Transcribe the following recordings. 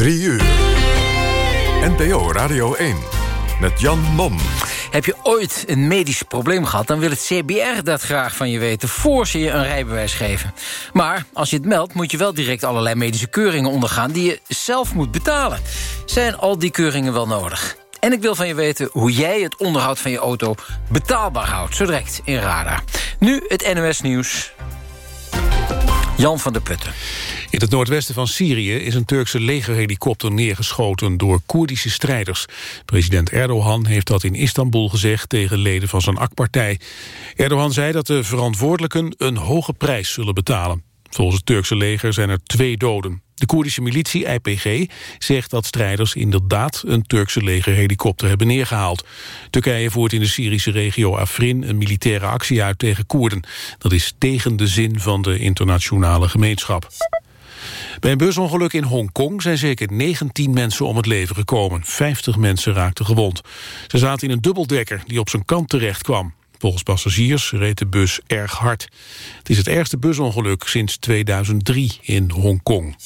3 uur. NPO Radio 1 met Jan Mom. Heb je ooit een medisch probleem gehad... dan wil het CBR dat graag van je weten... voor ze je een rijbewijs geven. Maar als je het meldt, moet je wel direct allerlei medische keuringen ondergaan... die je zelf moet betalen. Zijn al die keuringen wel nodig? En ik wil van je weten hoe jij het onderhoud van je auto betaalbaar houdt. Zo direct in Radar. Nu het NOS Nieuws. Jan van der Putten. In het noordwesten van Syrië is een Turkse legerhelikopter neergeschoten door Koerdische strijders. President Erdogan heeft dat in Istanbul gezegd tegen leden van zijn AK-partij. Erdogan zei dat de verantwoordelijken een hoge prijs zullen betalen. Volgens het Turkse leger zijn er twee doden. De Koerdische militie IPG zegt dat strijders inderdaad een Turkse legerhelikopter hebben neergehaald. Turkije voert in de Syrische regio Afrin een militaire actie uit tegen Koerden. Dat is tegen de zin van de internationale gemeenschap. Bij een busongeluk in Hongkong zijn zeker 19 mensen om het leven gekomen. 50 mensen raakten gewond. Ze zaten in een dubbeldekker die op zijn kant terecht kwam. Volgens passagiers reed de bus erg hard. Het is het ergste busongeluk sinds 2003 in Hongkong.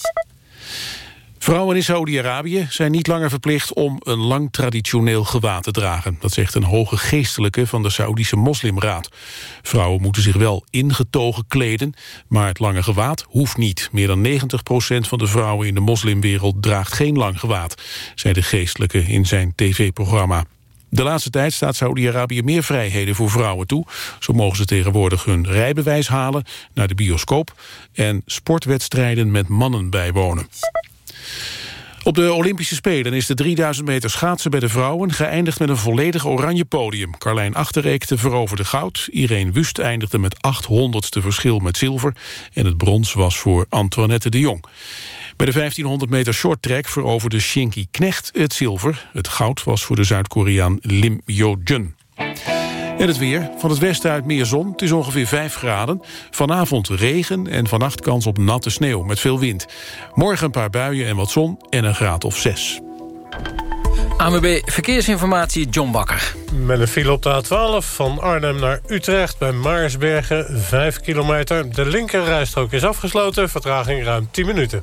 Vrouwen in Saudi-Arabië zijn niet langer verplicht om een lang traditioneel gewaad te dragen. Dat zegt een hoge geestelijke van de Saoedische Moslimraad. Vrouwen moeten zich wel ingetogen kleden, maar het lange gewaad hoeft niet. Meer dan 90% van de vrouwen in de moslimwereld draagt geen lang gewaad, zei de geestelijke in zijn tv-programma. De laatste tijd staat Saudi-Arabië meer vrijheden voor vrouwen toe. Zo mogen ze tegenwoordig hun rijbewijs halen, naar de bioscoop... en sportwedstrijden met mannen bijwonen. Op de Olympische Spelen is de 3000 meter schaatsen bij de vrouwen... geëindigd met een volledig oranje podium. Carlijn Achterreekte veroverde goud. Irene Wust eindigde met 800ste verschil met zilver. En het brons was voor Antoinette de Jong. Bij de 1500 meter shorttrack veroverde Shinky Knecht het zilver. Het goud was voor de Zuid-Koreaan Lim Yo-jun. En het weer. Van het westen uit meer zon. Het is ongeveer 5 graden. Vanavond regen en vannacht kans op natte sneeuw met veel wind. Morgen een paar buien en wat zon en een graad of 6. AMB Verkeersinformatie, John Bakker. Met een file op de A12 van Arnhem naar Utrecht bij Maarsbergen, 5 kilometer. De linkerrijstrook is afgesloten, vertraging ruim 10 minuten.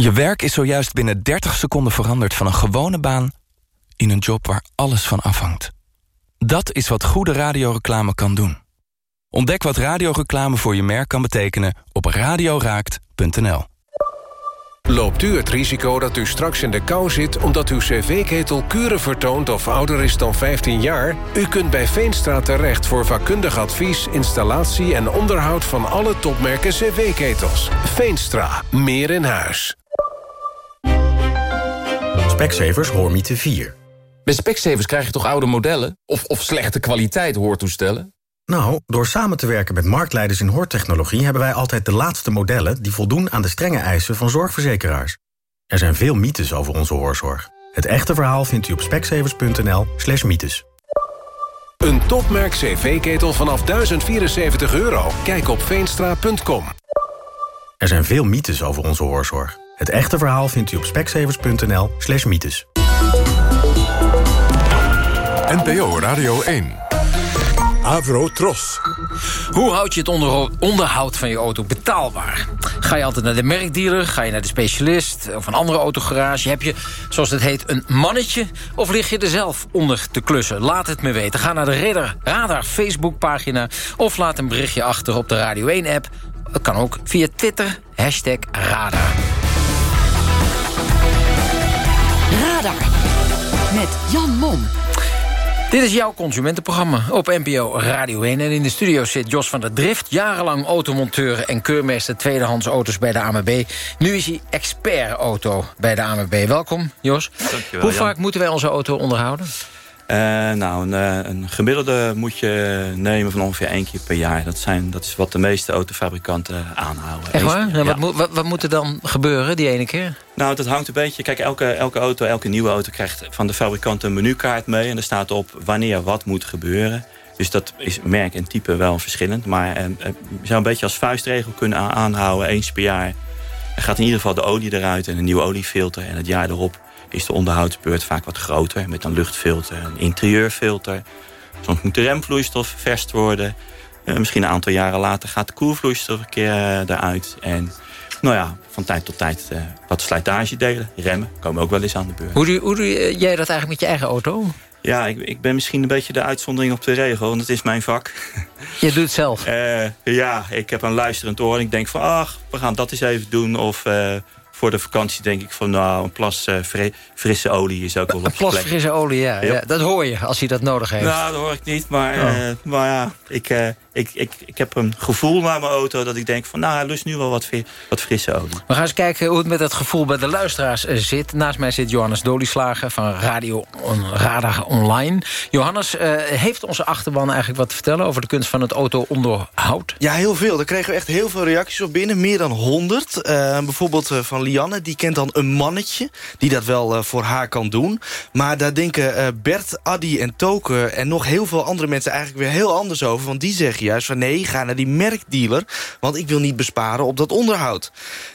Je werk is zojuist binnen 30 seconden veranderd van een gewone baan in een job waar alles van afhangt. Dat is wat goede radioreclame kan doen. Ontdek wat radioreclame voor je merk kan betekenen op radioraakt.nl. Loopt u het risico dat u straks in de kou zit... omdat uw cv-ketel kuren vertoont of ouder is dan 15 jaar? U kunt bij Veenstra terecht voor vakkundig advies... installatie en onderhoud van alle topmerken cv-ketels. Veenstra. Meer in huis. Specsavers Hoormiete 4. Bij Specsavers krijg je toch oude modellen? Of, of slechte kwaliteit hoortoestellen? Nou, door samen te werken met marktleiders in hoortechnologie... hebben wij altijd de laatste modellen die voldoen aan de strenge eisen van zorgverzekeraars. Er zijn veel mythes over onze hoorzorg. Het echte verhaal vindt u op specsavers.nl slash mythes. Een topmerk cv-ketel vanaf 1074 euro. Kijk op veenstra.com. Er zijn veel mythes over onze hoorzorg. Het echte verhaal vindt u op specsavers.nl slash mythes. NPO Radio 1. Avro Tros. Hoe houd je het onderhoud van je auto betaalbaar? Ga je altijd naar de merkdealer? Ga je naar de specialist? Of een andere autogarage? Heb je, zoals het heet, een mannetje? Of lig je er zelf onder te klussen? Laat het me weten. Ga naar de Radar, Radar Facebookpagina... of laat een berichtje achter op de Radio 1-app. Dat kan ook via Twitter, hashtag Radar. Radar met Jan Mom. Dit is jouw consumentenprogramma op NPO Radio 1. En in de studio zit Jos van der Drift. Jarenlang automonteur en keurmeester tweedehands auto's bij de AMB. Nu is hij expert auto bij de AMB. Welkom, Jos. Dankjewel, Hoe Jan. vaak moeten wij onze auto onderhouden? Uh, nou, een, uh, een, gemiddelde moet je nemen van ongeveer één keer per jaar. Dat, zijn, dat is wat de meeste autofabrikanten aanhouden. Echt waar? Ja. Wat, wat, wat, moet er dan gebeuren die ene keer? Nou, dat hangt een beetje... Kijk, elke, elke auto, elke nieuwe auto krijgt van de fabrikant een menukaart mee. En er staat op wanneer wat moet gebeuren. Dus dat is merk en type wel verschillend. Maar uh, je zou een beetje als vuistregel kunnen aanhouden. Eens per jaar er gaat in ieder geval de olie eruit en een nieuwe oliefilter. En het jaar erop is de onderhoudsbeurt vaak wat groter. Met een luchtfilter, een interieurfilter. Soms moet de remvloeistof verst worden. Uh, misschien een aantal jaren later gaat de koelvloeistof een keer uh, eruit. En nou ja, van tijd tot tijd uh, wat slijtage delen. Remmen komen ook wel eens aan de beurt. Hoe doe, hoe doe jij dat eigenlijk met je eigen auto? Ja, ik, ik ben misschien een beetje de uitzondering op de regel. Want het is mijn vak. Je doet het zelf? Ja, ik heb een luisterend oor. En ik denk van, ach, we gaan dat eens even doen. Of voor de vakantie denk ik van, nou, een plas uh, fri frisse olie is ook wel op Een plas plek. frisse olie, ja, ja. Dat hoor je als hij dat nodig heeft. Nou, dat hoor ik niet. Maar, oh. maar ja, ik, ik, ik, ik heb een gevoel naar mijn auto dat ik denk van... nou, hij lust nu wel wat, wat frisse olie. We gaan eens kijken hoe het met dat gevoel bij de luisteraars zit. Naast mij zit Johannes Dolieslager van Radio on, Radar Online. Johannes, uh, heeft onze achterban eigenlijk wat te vertellen... over de kunst van het auto-onderhoud? Ja, heel veel. Daar kregen we echt heel veel reacties op binnen. Meer dan 100. Uh, bijvoorbeeld van Lianne, die kent dan een mannetje... die dat wel voor haar kan doen. Maar daar denken Bert, Addy en Toke... en nog heel veel andere mensen eigenlijk weer heel anders over. Want die zeggen juist van nee, ga naar die merkdealer... want ik wil niet besparen op dat onderhoud.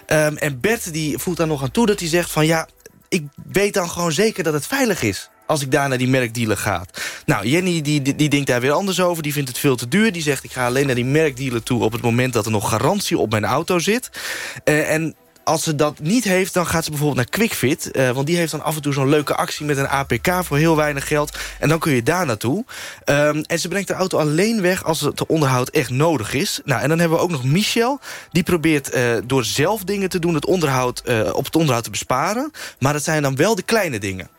Um, en Bert die voelt daar nog aan toe dat hij zegt van... ja, ik weet dan gewoon zeker dat het veilig is als ik daar naar die merkdealer ga. Nou, Jenny die, die, denkt daar weer anders over. Die vindt het veel te duur. Die zegt, ik ga alleen naar die merkdealer toe... op het moment dat er nog garantie op mijn auto zit. Uh, en als ze dat niet heeft, dan gaat ze bijvoorbeeld naar QuickFit. Uh, want die heeft dan af en toe zo'n leuke actie met een APK voor heel weinig geld. En dan kun je daar naartoe. Um, en ze brengt de auto alleen weg als het onderhoud echt nodig is. Nou, en dan hebben we ook nog Michel. Die probeert uh, door zelf dingen te doen het onderhoud, uh, op het onderhoud te besparen. Maar dat zijn dan wel de kleine dingen.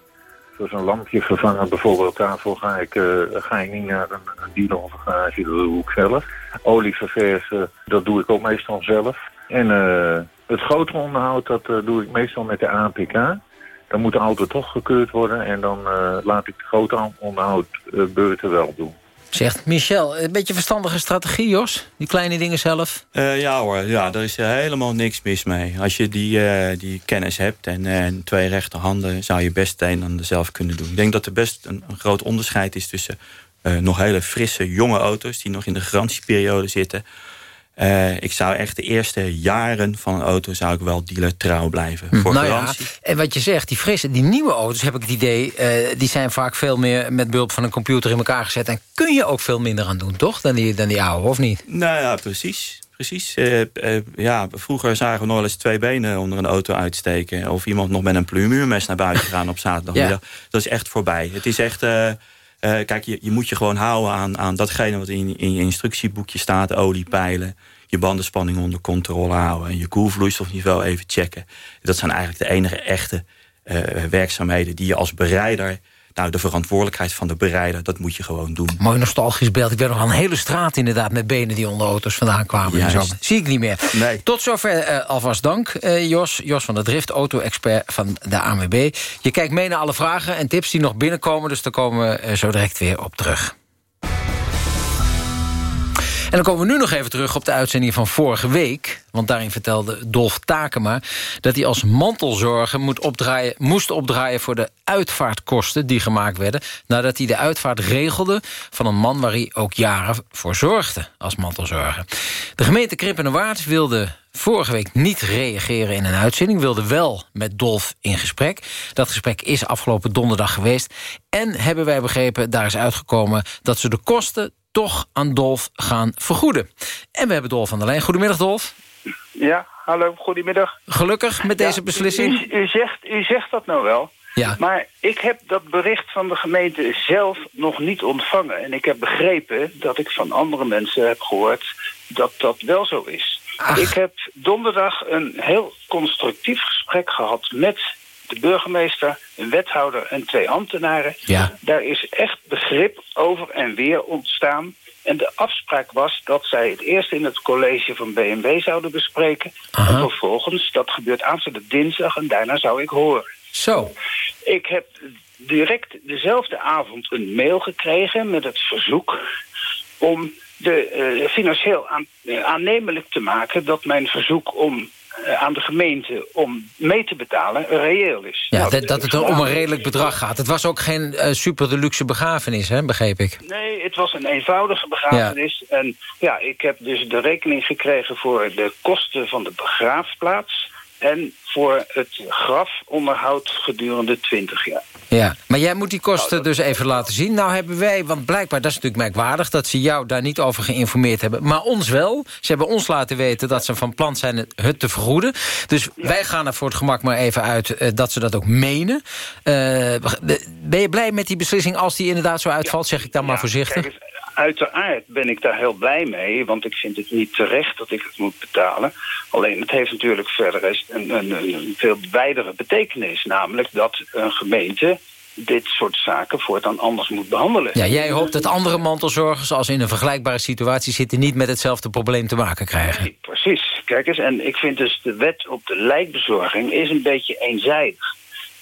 Zoals een lampje vervangen bijvoorbeeld. Daarvoor ga ik, ga ik niet naar een, een dealer of een garage. Doe ik zelf. Olie verversen, dat doe ik ook meestal zelf. En het grotere onderhoud, dat uh, doe ik meestal met de APK. Dan moet de auto toch gekeurd worden en dan uh, laat ik de grote onderhoudbeurten wel doen. Zegt Michel, een beetje verstandige strategie, Jos? Die kleine dingen zelf? Uh, ja hoor, ja, daar is helemaal niks mis mee. Als je die, die kennis hebt en, en twee rechterhanden... zou je best een en zelf kunnen doen. Ik denk dat er best een, een groot onderscheid is tussen... nog hele frisse, jonge auto's die nog in de garantieperiode zitten... Uh, ik zou echt de eerste jaren van een auto zou ik wel dealer trouw blijven. Voor nou garantie. Ja, en wat je zegt, die frisse, die nieuwe auto's heb ik het idee... Uh, die zijn vaak veel meer met behulp van een computer in elkaar gezet... en kun je ook veel minder aan doen, toch? Dan die, dan die oude, of niet? Nou ja, precies. Precies. Uh, ja, vroeger zagen we nog wel eens twee benen onder een auto uitsteken. Of iemand nog met een pluumuurmes naar buiten gaan op zaterdagmiddag. ja. Dat is echt voorbij. Het is echt... Uh, kijk, je, je, moet je gewoon houden aan, aan datgene wat in, in je instructieboekje staat. Oliepeilen, je bandenspanning onder controle houden... en je koelvloeistofniveau even checken. Dat zijn eigenlijk de enige echte uh, werkzaamheden die je als bereider... Nou, de verantwoordelijkheid van de bereider, dat moet je gewoon doen. Mooi nostalgisch beeld. Ik ben nog aan een hele straat inderdaad met benen die onder auto's vandaan kwamen. En zo. Zie ik niet meer. Nee. Tot zover uh, alvast dank, uh, Jos. Jos van der Drift, auto-expert van de ANWB. Je kijkt mee naar alle vragen en tips die nog binnenkomen... dus daar komen we uh, zo direct weer op terug. En dan komen we nu nog even terug op de uitzending van vorige week. Want daarin vertelde Dolf Takema dat hij als mantelzorger moet opdraaien, moest opdraaien voor de uitvaartkosten die gemaakt werden... nadat hij de uitvaart regelde van een man waar hij ook jaren voor zorgde als mantelzorger. De gemeente Krippen en Waard wilde vorige week niet reageren in een uitzending... wilde wel met Dolf in gesprek. Dat gesprek is afgelopen donderdag geweest. En hebben wij begrepen, daar is uitgekomen... dat ze de kosten toch aan Dolf gaan vergoeden. En we hebben Dolf aan de lijn. Goedemiddag, Dolf. Ja, hallo, goedemiddag. Gelukkig met deze ja, beslissing. U, u, zegt, u zegt dat nou wel. Ja. Maar ik heb dat bericht van de gemeente zelf nog niet ontvangen. En ik heb begrepen dat ik van andere mensen heb gehoord dat dat wel zo is. Ach. Ik heb donderdag een heel constructief gesprek gehad met de burgemeester, een wethouder en twee ambtenaren. Ja. Daar is echt begrip over en weer ontstaan. En de afspraak was dat zij het eerst in het college van BMW zouden bespreken. Aha. En vervolgens, dat gebeurt aanstaande dinsdag en daarna zou ik horen. Zo. Ik heb direct dezelfde avond een mail gekregen met het verzoek om de, eh, financieel aan, eh, aannemelijk te maken dat mijn verzoek om aan de gemeente om mee te betalen reëel is. Ja, Nou, dat, dat het er om een redelijk bedrag gaat. Het was ook geen eh, super deluxe begrafenis, hè, begreep ik. Nee, het was een eenvoudige begrafenis. En ja, ik heb dus de rekening gekregen voor de kosten van de begraafplaats... en voor het grafonderhoud gedurende 20 jaar. Ja, maar jij moet die kosten dus even laten zien. Nou hebben wij, want blijkbaar, dat is natuurlijk merkwaardig... dat ze jou daar niet over geïnformeerd hebben. Maar ons wel. Ze hebben ons laten weten dat ze van plan zijn het- te vergoeden. Dus wij gaan er voor het gemak maar even uit eh, dat ze dat ook menen. Eh, ben je blij met die beslissing als die inderdaad zo uitvalt? Zeg ik dan maar voorzichtig. Kijk uiteraard ben ik daar heel blij mee, want ik vind het niet terecht dat ik het moet betalen. Alleen het heeft natuurlijk verder een, een, een veel wijdere betekenis, namelijk dat een gemeente dit soort zaken voortaan anders moet behandelen. Ja, jij hoopt dat andere mantelzorgers... als in een vergelijkbare situatie zitten... niet met hetzelfde probleem te maken krijgen. Precies. Kijk eens, en ik vind dus de wet op de lijkbezorging is een beetje eenzijdig.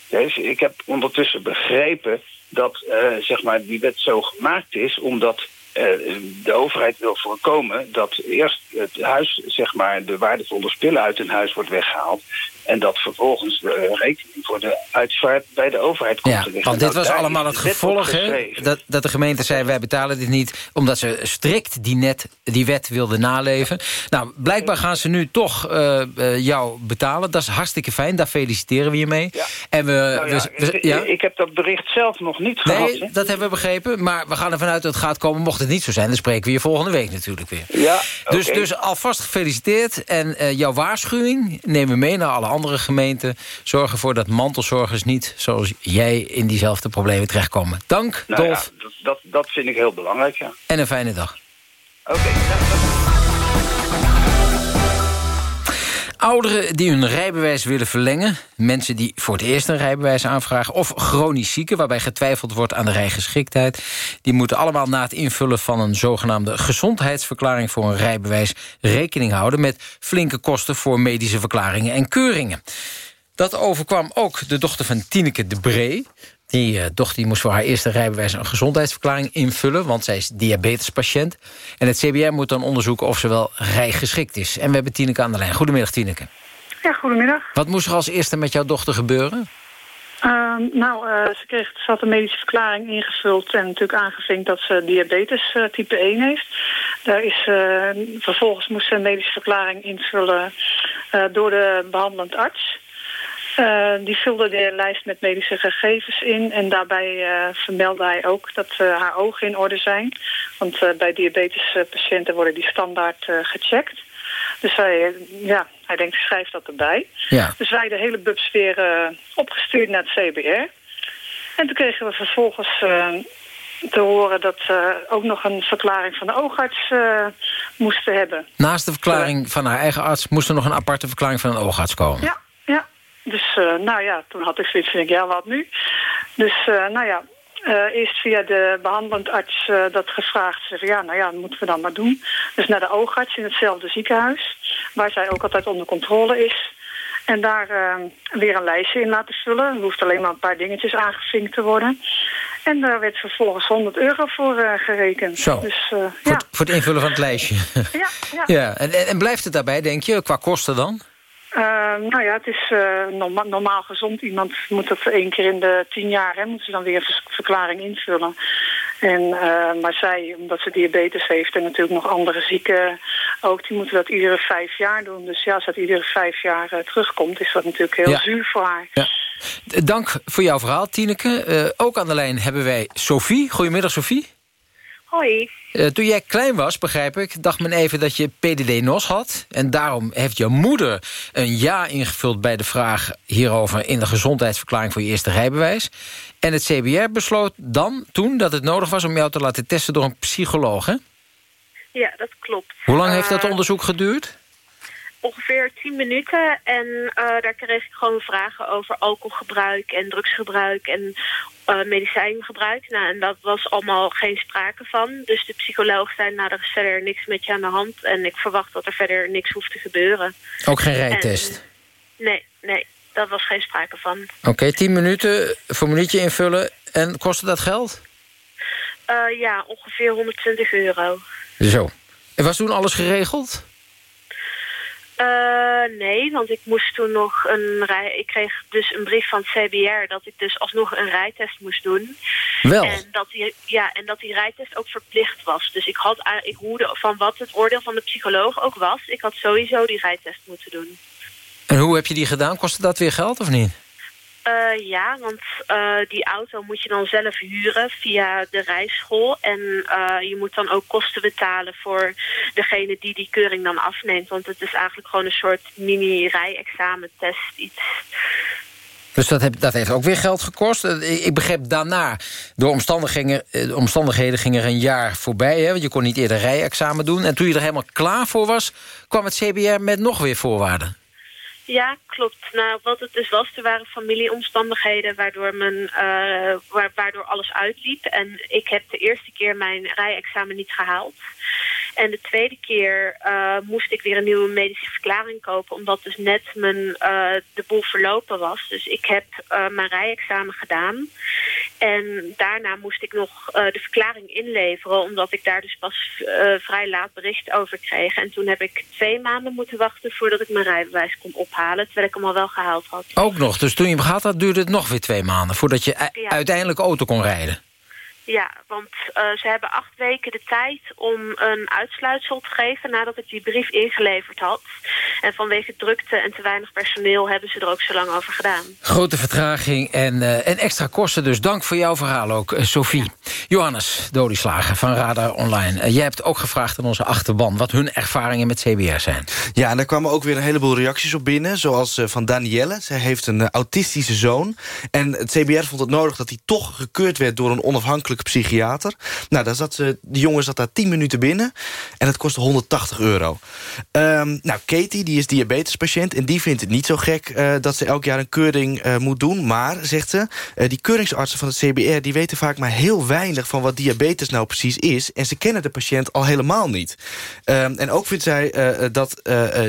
Dus ik heb ondertussen begrepen dat eh, zeg maar die wet zo gemaakt is... omdat de overheid wil voorkomen dat eerst het huis, zeg maar, de waardevolle spullen uit een huis wordt weggehaald. En dat vervolgens de rekening voor de uitvaart bij de overheid komt Ja, te liggen. want dit Nou, was allemaal het gevolg, hè? Dat, dat de gemeente zei, wij betalen dit niet... omdat ze strikt die, net, die wet wilden naleven. Nou, blijkbaar gaan ze nu toch eh, eh, jou betalen. Dat is hartstikke fijn, daar feliciteren we je mee. En we, Nou ja, we- we- ja? Ik heb dat bericht zelf nog niet gehad. hè. Nee, dat hebben we begrepen. Maar we gaan ervan uit dat het gaat komen. Mocht het niet zo zijn, dan spreken we je volgende week natuurlijk weer. Ja, Dus, dus alvast gefeliciteerd. En eh, jouw waarschuwing nemen we mee naar alle andere gemeenten. Zorg ervoor dat mantelzorgers niet, zoals jij, in diezelfde problemen terechtkomen. Dank, Nou ja, Dolf. dat, dat, dat vind ik heel belangrijk, ja. En een fijne dag. Oké. Ouderen die hun rijbewijs willen verlengen... mensen die voor het eerst een rijbewijs aanvragen... of chronisch zieken waarbij getwijfeld wordt aan de rijgeschiktheid... die moeten allemaal na het invullen van een zogenaamde gezondheidsverklaring... voor een rijbewijs rekening houden met flinke kosten... voor medische verklaringen en keuringen. Dat overkwam ook de dochter van Tineke de Bree. Die eh, dochter die moest voor haar eerste rijbewijs een gezondheidsverklaring invullen... want zij is diabetespatiënt. En het CBR moet dan onderzoeken of ze wel rijgeschikt is. En we hebben Tineke aan de lijn. Goedemiddag, Tineke. Ja, goedemiddag. Wat moest er als eerste met jouw dochter gebeuren? Ehm, nou, eh, ze, kreeg, ze had een medische verklaring ingevuld en natuurlijk aangevinkt dat ze diabetes eh, type 1 heeft. Daar is, vervolgens moest ze een medische verklaring invullen door de behandelend arts. Eh, die vulde de lijst met medische gegevens in en daarbij eh, vermeldde hij ook dat eh, haar ogen in orde zijn. Want bij diabetespatiënten worden die standaard gecheckt. Dus hij, ja, hij denkt, schrijf dat erbij. Ja. Dus wij de hele bubs weer opgestuurd naar het CBR. En toen kregen we vervolgens te horen dat we ook nog een verklaring van de oogarts moesten hebben. Naast de verklaring van haar eigen arts... moest er nog een aparte verklaring van een oogarts komen. Ja. Dus eh, nou ja, toen had ik zoiets van, ja, wat nu? Dus eh, nou ja, eh, eerst via de behandelend arts dat gevraagd. Ze zei, ja, nou ja, dat moeten we dan maar doen. Dus naar de oogarts in hetzelfde ziekenhuis. Waar zij ook altijd onder controle is. En daar weer een lijstje in laten vullen. Er hoeft alleen maar een paar dingetjes aangevinkt te worden. En daar werd vervolgens 100 euro voor gerekend. Zo. Dus eh, Voor, ja, het, voor het invullen van het lijstje. ja, ja. ja. En en blijft het daarbij, denk je, qua kosten dan? Eh, nou ja, het is eh, norma- normaal gezond. Iemand moet dat één keer in de tien jaar, hè, moeten ze dan weer een verklaring invullen. En, eh, maar zij, omdat ze diabetes heeft en natuurlijk nog andere zieken ook, die moeten dat iedere vijf jaar doen. Dus ja, als dat iedere vijf jaar eh, terugkomt, is dat natuurlijk heel Ja. zuur voor haar. Ja. Dank voor jouw verhaal, Tineke. Ook aan de lijn hebben wij Sophie. Goedemiddag, Sophie. Hoi. Eh, toen jij klein was, begrijp ik, dacht men even dat je PDD-NOS had. En daarom heeft jouw moeder een ja ingevuld bij de vraag hierover... in de gezondheidsverklaring voor je eerste rijbewijs. En het CBR besloot dan, toen, dat het nodig was om jou te laten testen door een psycholoog, hè? Ja, dat klopt. Hoe lang heeft dat Eh, onderzoek geduurd? Ongeveer 10 minuten. En eh, daar kreeg ik gewoon vragen over alcoholgebruik en drugsgebruik en eh, medicijngebruik. Nou, en dat was allemaal geen sprake van. Dus de psycholoog zei, nou, er is verder niks met je aan de hand. En ik verwacht dat er verder niks hoeft te gebeuren. Ook geen rijtest? En- nee, nee. daar was geen sprake van. Oké, 10 minuten, formuliertje invullen. En kostte dat geld? Uh, ja, ongeveer 120 euro. Zo. En was toen alles geregeld? Uh, nee, want ik moest toen nog een rij. Ik kreeg dus een brief van het CBR dat ik dus alsnog een rijtest moest doen. Wel. En dat die, ja, en dat die rijtest ook verplicht was. Dus ik had ik hoorde van wat het oordeel van de psycholoog ook was. Ik had sowieso die rijtest moeten doen. En hoe heb je die gedaan? Kostte dat weer geld of niet? Uh, ja, want uh, die auto moet je dan zelf huren via de rijschool. En uh, je moet dan ook kosten betalen voor degene die die keuring dan afneemt. Want het is eigenlijk gewoon een soort mini-rijexamentest iets. Dus dat, dat heeft ook weer geld gekost. Ik begreep daarna, door omstandigheden, omstandigheden ging er een jaar voorbij. Hè, want je kon niet eerder rijexamen doen. En toen je er helemaal klaar voor was, kwam het CBR met nog weer voorwaarden. Ja, klopt. Nou, wat het dus was, er waren familieomstandigheden waardoor, men, uh, waardoor alles uitliep. En ik heb de eerste keer mijn rijexamen niet gehaald. En de tweede keer uh, moest ik weer een nieuwe medische verklaring kopen... omdat dus net mijn, uh, de boel verlopen was. Dus ik heb uh, mijn rijexamen gedaan. En daarna moest ik nog de verklaring inleveren... omdat ik daar dus pas vrij laat bericht over kreeg. En toen heb ik twee maanden moeten wachten... voordat ik mijn rijbewijs kon ophalen... terwijl ik hem al wel gehaald had. Ook nog, dus toen je hem gehad had... duurde het nog weer twee maanden... voordat je ja. uiteindelijk auto kon rijden. Ja, want uh, ze hebben acht weken de tijd om een uitsluitsel te geven... nadat ik die brief ingeleverd had. En vanwege drukte en te weinig personeel hebben ze er ook zo lang over gedaan. Grote vertraging en, uh, en extra kosten, dus dank voor jouw verhaal ook, uh, Sophie. Johannes Dolieslager van Radar Online. jij hebt ook gevraagd aan onze achterban... wat hun ervaringen met CBR zijn. Ja, en daar kwamen ook weer een heleboel reacties op binnen. Zoals van Danielle. Zij heeft een autistische zoon. En het CBR vond het nodig dat hij toch gekeurd werd... door een onafhankelijk psychiater. Nou, daar zat ze, die jongen zat daar 10 minuten binnen. En het kostte 180 euro. Um, nou, Katie, die is diabetespatiënt. En die vindt het niet zo gek uh, dat ze elk jaar een keuring uh, moet doen. Maar, zegt ze, uh, die keuringsartsen van het CBR... die weten vaak maar heel weinig van wat diabetes nou precies is. En ze kennen de patiënt al helemaal niet. Um, en ook vindt zij dat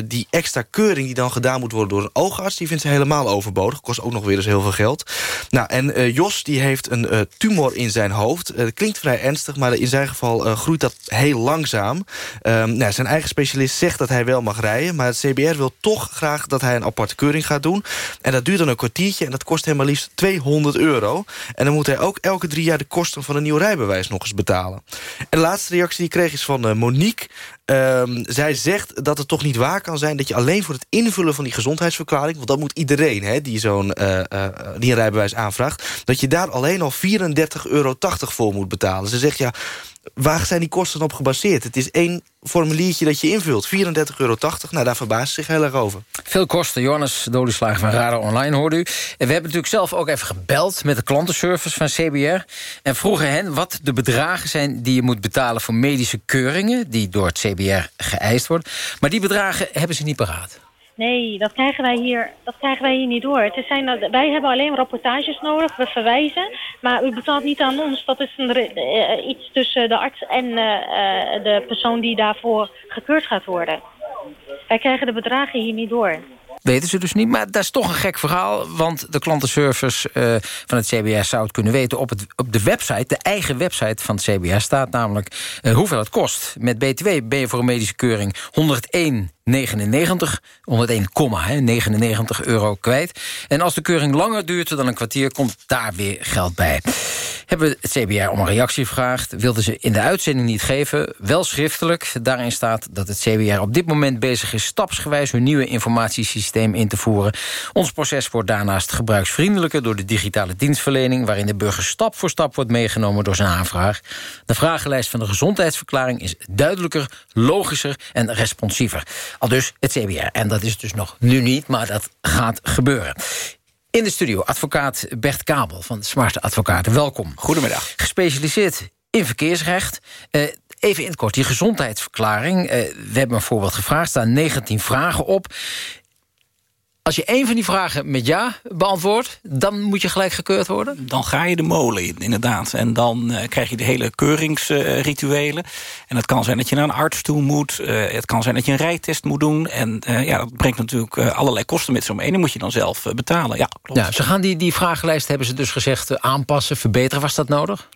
die extra keuring die dan gedaan moet worden door een oogarts... die vindt ze helemaal overbodig. Kost ook nog weer eens heel veel geld. Nou, en Jos die heeft een tumor in zijn hoofd hoofd. Het klinkt vrij ernstig, maar in zijn geval uh, groeit dat heel langzaam. Um, nou, zijn eigen specialist zegt dat hij wel mag rijden... maar het CBR wil toch graag dat hij een aparte keuring gaat doen. En dat duurt dan een kwartiertje en dat kost hem maar liefst 200 euro. En dan moet hij ook elke drie jaar de kosten van een nieuw rijbewijs nog eens betalen. En de laatste reactie die ik kreeg is van uh, Monique. Um, zij zegt dat het toch niet waar kan zijn... dat je alleen voor het invullen van die gezondheidsverklaring... want dat moet iedereen hè, die, zo'n uh, uh, die een rijbewijs aanvraagt... dat je daar alleen al 34,80 euro voor moet betalen. Ze zegt, ja, waar zijn die kosten op gebaseerd? Het is één formuliertje dat je invult. 34,80 euro. Nou, daar verbaast zich heel erg over. Veel kosten. Johannes Dolieslager van Radar Online hoorde u. En we hebben natuurlijk zelf ook even gebeld... met de klantenservice van CBR. En vroegen hen wat de bedragen zijn die je moet betalen... voor medische keuringen die door het CBR geëist worden. Maar die bedragen hebben ze niet paraat. Nee, dat krijgen wij hier, dat krijgen wij hier niet door. Het zijn, wij hebben alleen rapportages nodig, we verwijzen. Maar u betaalt niet aan ons. Dat is een, uh, iets tussen de arts en uh, de persoon die daarvoor gekeurd gaat worden. Wij krijgen de bedragen hier niet door weten ze dus niet. Maar dat is toch een gek verhaal, want de klantenservice van het CBR zou het kunnen weten. Op, het, op de website, de eigen website van het CBR, staat namelijk hoeveel het kost. Met BTW ben je voor een medische keuring 101 99, 101, 99 euro kwijt. En als de keuring langer duurt dan een kwartier... komt daar weer geld bij. Hebben we het CBR om een reactie gevraagd. Wilden ze in de uitzending niet geven, wel schriftelijk. Daarin staat dat het CBR op dit moment bezig is... stapsgewijs hun nieuwe informatiesysteem in te voeren. Ons proces wordt daarnaast gebruiksvriendelijker... door de digitale dienstverlening... waarin de burger stap voor stap wordt meegenomen door zijn aanvraag. De vragenlijst van de gezondheidsverklaring is duidelijker, logischer en responsiever. Al dus het CBR. En dat is dus nog nu niet, maar dat gaat gebeuren. In de studio advocaat Bert Kabel van Smart Advocaten. Welkom. Goedemiddag. Gespecialiseerd in verkeersrecht. Uh, even in het kort, die gezondheidsverklaring. Uh, we hebben een voorbeeld gevraagd, staan 19 vragen op. Als je één van die vragen met ja beantwoordt... dan moet je gelijk gekeurd worden? Dan ga je de molen in, inderdaad. En dan uh, krijg je de hele keuringsrituelen. Uh, en het kan zijn dat je naar een arts toe moet. Uh, het kan zijn dat je een rijtest moet doen. En ja, dat brengt natuurlijk allerlei kosten met zich mee. En die moet je dan zelf betalen. Ja, klopt. Ja, ze gaan die, die vragenlijst, hebben ze dus gezegd... aanpassen, verbeteren. Was dat nodig?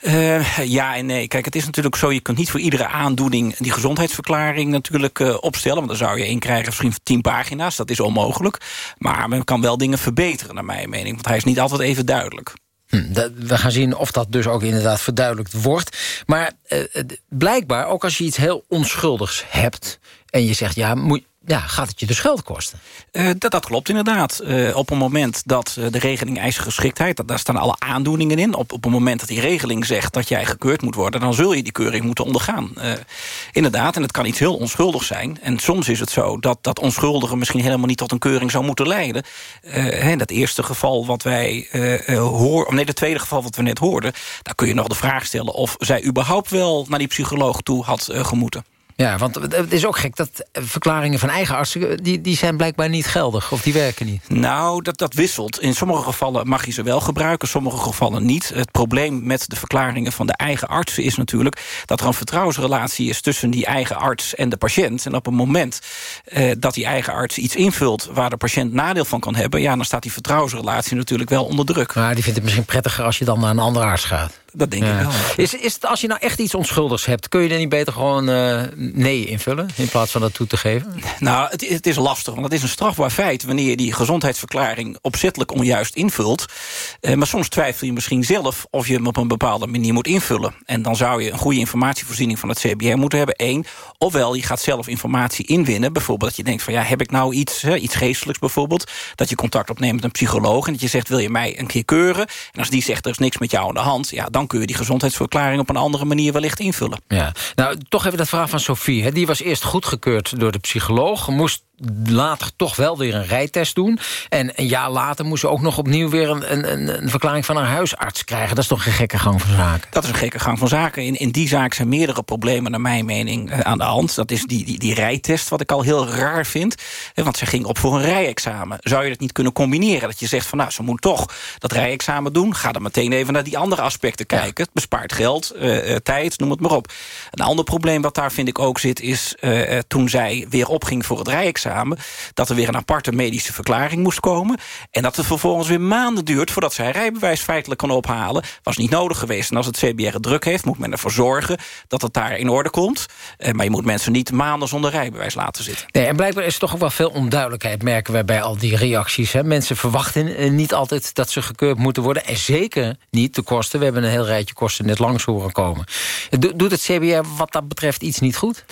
Uh, ja en nee. Kijk, het is natuurlijk zo... je kunt niet voor iedere aandoening die gezondheidsverklaring natuurlijk uh, opstellen. Want dan zou je één krijgen misschien tien pagina's. Dat is onmogelijk. Maar men kan wel dingen verbeteren, naar mijn mening. Want hij is niet altijd even duidelijk. Hm, we gaan zien of dat dus ook inderdaad verduidelijkt wordt. Maar uh, blijkbaar, ook als je iets heel onschuldigs hebt... en je zegt, ja, moet, ja, gaat het je dus geld kosten? Uh, dat, klopt inderdaad. Uh, op het moment dat uh, de regeling eisen geschiktheid... Dat, daar staan alle aandoeningen in. Op, op het moment dat die regeling zegt dat jij gekeurd moet worden... dan zul je die keuring moeten ondergaan. inderdaad, en het kan iets heel onschuldig zijn. En soms is het zo dat dat onschuldige... misschien helemaal niet tot een keuring zou moeten leiden. in dat eerste geval wat wij hoorden... nee, het tweede geval wat we net hoorden... daar kun je nog de vraag stellen... of zij überhaupt wel naar die psycholoog toe had gemoeten. Ja, want het is ook gek dat verklaringen van eigen artsen... Die, die zijn blijkbaar niet geldig, of die werken niet. Nou, dat, dat wisselt. In sommige gevallen mag je ze wel gebruiken, sommige gevallen niet. Het probleem met de verklaringen van de eigen artsen is natuurlijk... dat er een vertrouwensrelatie is tussen die eigen arts en de patiënt. En op het moment eh, dat die eigen arts iets invult... waar de patiënt nadeel van kan hebben... ja, dan staat die vertrouwensrelatie natuurlijk wel onder druk. Maar die vindt het misschien prettiger als je dan naar een andere arts gaat dat denk ik wel. Is, is het, als je nou echt iets onschuldigs hebt... kun je er niet beter gewoon uh, nee invullen... in plaats van dat toe te geven? Nou, het, het, is lastig, want het is een strafbaar feit... wanneer je die gezondheidsverklaring opzettelijk onjuist invult. Uh, maar soms twijfel je misschien zelf... of je hem op een bepaalde manier moet invullen. En dan zou je een goede informatievoorziening van het CBR moeten hebben. Eén, ofwel je gaat zelf informatie inwinnen. Bijvoorbeeld dat je denkt van... ja, heb ik nou iets, hè, iets geestelijks bijvoorbeeld... dat je contact opneemt met een psycholoog... en dat je zegt, wil je mij een keer keuren? En als die zegt, er is niks met jou aan de hand... ja, dan kun je die gezondheidsverklaring op een andere manier wellicht invullen. Ja. Nou, toch even dat vraag van Sophie. Hè. Die was eerst goedgekeurd door de psycholoog. Moest later toch wel weer een rijtest doen. En een jaar later moest ze ook nog opnieuw weer een, een, een verklaring van haar huisarts krijgen. Dat is toch een gekke gang van zaken? Dat is een gekke gang van zaken. In, in die zaak zijn meerdere problemen naar mijn mening eh, aan de hand. Dat is die, die, die rijtest wat ik al heel raar vind. Want ze ging op voor een rijexamen. Zou je dat niet kunnen combineren? Dat je zegt van nou, ze moet toch dat rijexamen doen. Ga dan meteen even naar die andere aspecten kijken. Het bespaart geld, uh, tijd, noem het maar op. Een ander probleem wat daar vind ik ook zit... is uh, toen zij weer opging voor het rijexamen dat er weer een aparte medische verklaring moest komen... en dat het vervolgens weer maanden duurt voordat zij rijbewijs feitelijk kan ophalen. Was niet nodig geweest. En als het CBR het druk heeft, moet men ervoor zorgen... dat het daar in orde komt. Eh, maar je moet mensen niet maanden zonder rijbewijs laten zitten. Nee, en blijkbaar is er toch ook wel veel onduidelijkheid... merken we bij al die reacties. Hè? Mensen verwachten eh, niet altijd dat ze gekeurd moeten worden. En zeker niet de kosten. We hebben een heel rijtje kosten net langs horen komen. Doet het CBR wat dat betreft iets niet goed?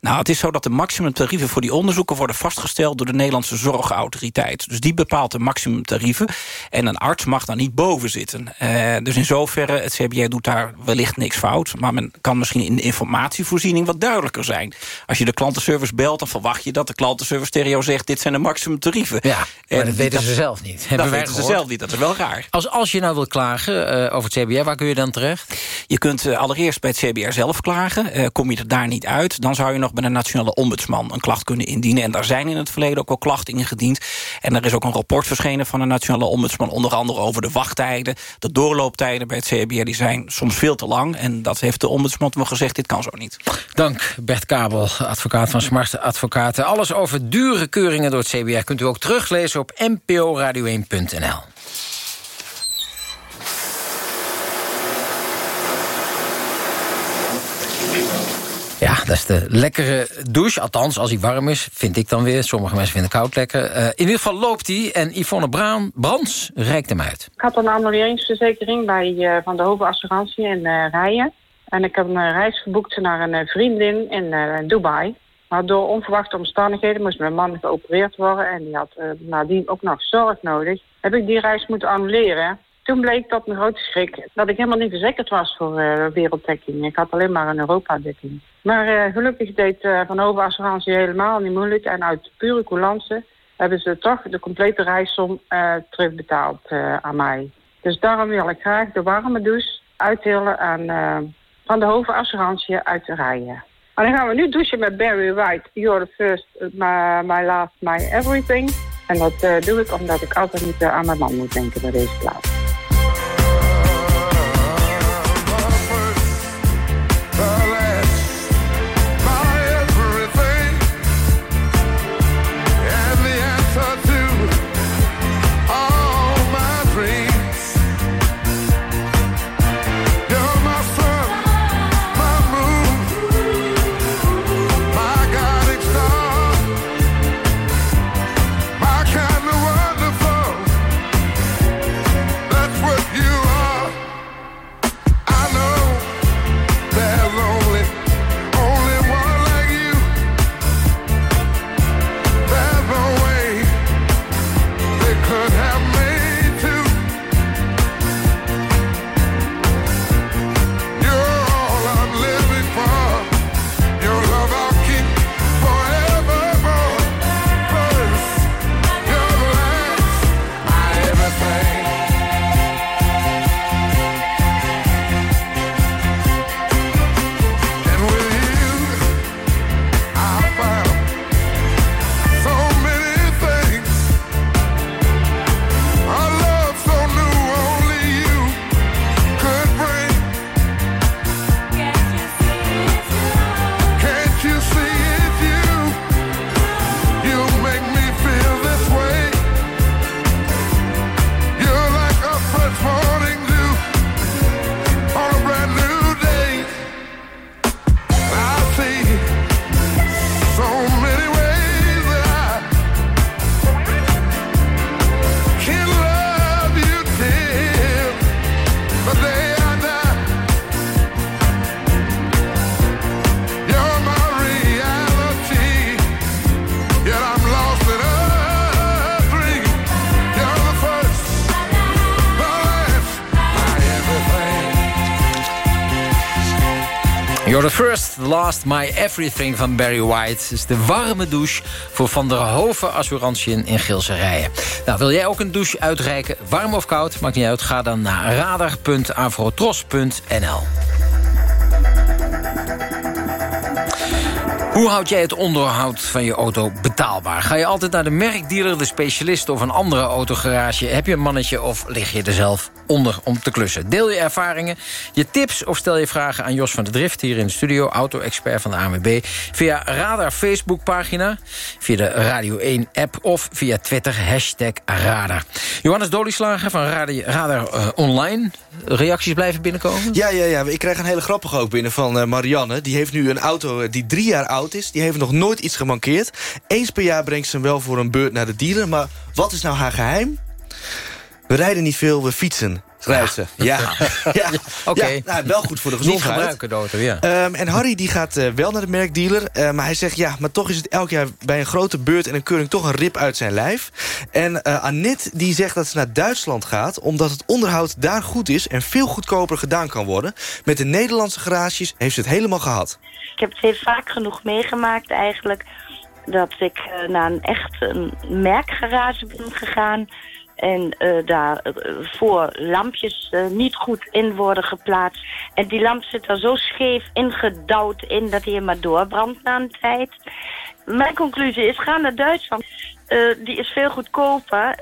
Nou, het is zo dat de maximumtarieven voor die onderzoeken... worden vastgesteld door de Nederlandse Zorgautoriteit. Dus die bepaalt de maximumtarieven. En een arts mag daar niet boven zitten. Uh, dus in zoverre, het CBR doet daar wellicht niks fout. Maar men kan misschien in de informatievoorziening wat duidelijker zijn. Als je de klantenservice belt, dan verwacht je dat de klantenservice jou zegt... dit zijn de maximumtarieven. Ja, maar en dat weten ze zelf niet. Dat weten ze zelf niet, dat is wel raar. Als, als je nou wilt klagen uh, over het CBR, waar kun je dan terecht? Je kunt uh, allereerst bij het CBR zelf klagen. kom je er daar niet uit, dan zou je nog bij de nationale ombudsman... een klacht kunnen indienen. En daar zijn in het verleden ook al klachten ingediend. En er is ook een rapport verschenen van de Nationale Ombudsman... onder andere over de wachttijden, de doorlooptijden bij het CBR... die zijn soms veel te lang. En dat heeft de ombudsman wel gezegd, dit kan zo niet. Dank, Bert Kabel, advocaat van Smart Advocaten. Alles over dure keuringen door het CBR kunt u ook teruglezen op nporadio1.nl. Ja, dat is de lekkere douche. Althans, als hij warm is, vind ik dan weer. Sommige mensen vinden koud lekker. Uh, in ieder geval loopt hij en Yvonne Braan, Brands reikt hem uit. Ik had een annuleringsverzekering bij uh, Van de Hoven Assurantie in uh, Rijen. En ik heb een reis geboekt naar een vriendin in Dubai. Maar door onverwachte omstandigheden moest mijn man geopereerd worden... en die had nadien ook nog zorg nodig. Heb ik die reis moeten annuleren. Toen bleek tot mijn grote schrik dat ik helemaal niet verzekerd was voor uh, werelddekking. Ik had alleen maar een Europa-dekking. Maar uh, gelukkig deed uh, Van Over Assurantie helemaal niet moeilijk. En uit pure coulance hebben ze toch de complete reissom terugbetaald aan mij. Dus daarom wil ik graag de warme douche uitdelen aan Van de Hoven Assurantie uit de rijen. En dan gaan we nu douchen met Barry White. You're the first, my, last, my everything. En dat eh, doe ik omdat ik altijd niet eh, aan mijn man moet denken bij deze plaats. Last, my everything van Barry White. Is de warme douche voor Van der Hoven Assurantiën in Geelse Rijen. Nou, wil jij ook een douche uitreiken, warm of koud? Maakt niet uit, ga dan naar radar.avrotros.nl. Hoe houd jij het onderhoud van je auto betaalbaar? Ga je altijd naar de merkdealer, de specialist of een andere autogarage? Heb je een mannetje of lig je er zelf onder om te klussen? Deel je ervaringen, je tips of stel je vragen aan Jos van der Drift... hier in de studio, auto-expert van de ANWB... via Radar Facebookpagina, via de Radio 1-app... of via Twitter, hashtag Radar. Johannes Dolieslager van Radar eh, Online. Reacties blijven binnenkomen? Ja, ja, ja. Ik krijg een hele grappige ook binnen van eh, Marianne. Die heeft nu een auto eh, die drie jaar oud is. Die heeft nog nooit iets gemankeerd. Eens per jaar brengt ze hem wel voor een beurt naar de dealer. Maar wat is nou haar geheim? We rijden niet veel, we fietsen. Schrijft ze. Ja, ja. Oké. Ja, nou, wel goed voor de Niet gezondheid. gebruiken de auto, ja. Ehm, en Harry die gaat eh, wel naar de merkdealer. eh, maar hij zegt, ja, maar toch is het elk jaar bij een grote beurt... en een keuring toch een rip uit zijn lijf. En eh Annette die zegt dat ze naar Duitsland gaat... omdat het onderhoud daar goed is... en veel goedkoper gedaan kan worden. Met de Nederlandse garages heeft ze het helemaal gehad. Ik heb het heel vaak genoeg meegemaakt eigenlijk... dat ik naar een echt een merkgarage ben gegaan... en eh, daar eh, voor lampjes eh, niet goed in worden geplaatst. En die lamp zit er zo scheef ingedouwd in... dat hij maar doorbrandt na een tijd. Mijn conclusie is, ga naar Duitsland. Die is veel goedkoper.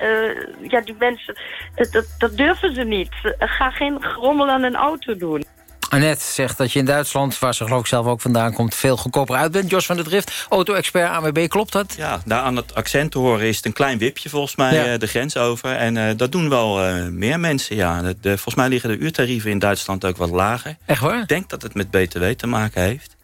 Ja, die mensen, dat, dat, dat durven ze niet. Ga geen grommel aan een auto doen. Annette zegt dat je in Duitsland, waar ze geloof ik zelf ook vandaan komt... veel goedkoper uit bent. Jos van der Drift, auto-expert AWB, klopt dat? Ja, daar aan het accent te horen is het een klein wipje volgens mij Ja. eh, de grens over. En eh, dat doen wel eh, meer mensen, ja. De, de- volgens mij liggen de uurtarieven in Duitsland ook wat lager. Echt waar? Ik denk dat het met BTW te maken heeft.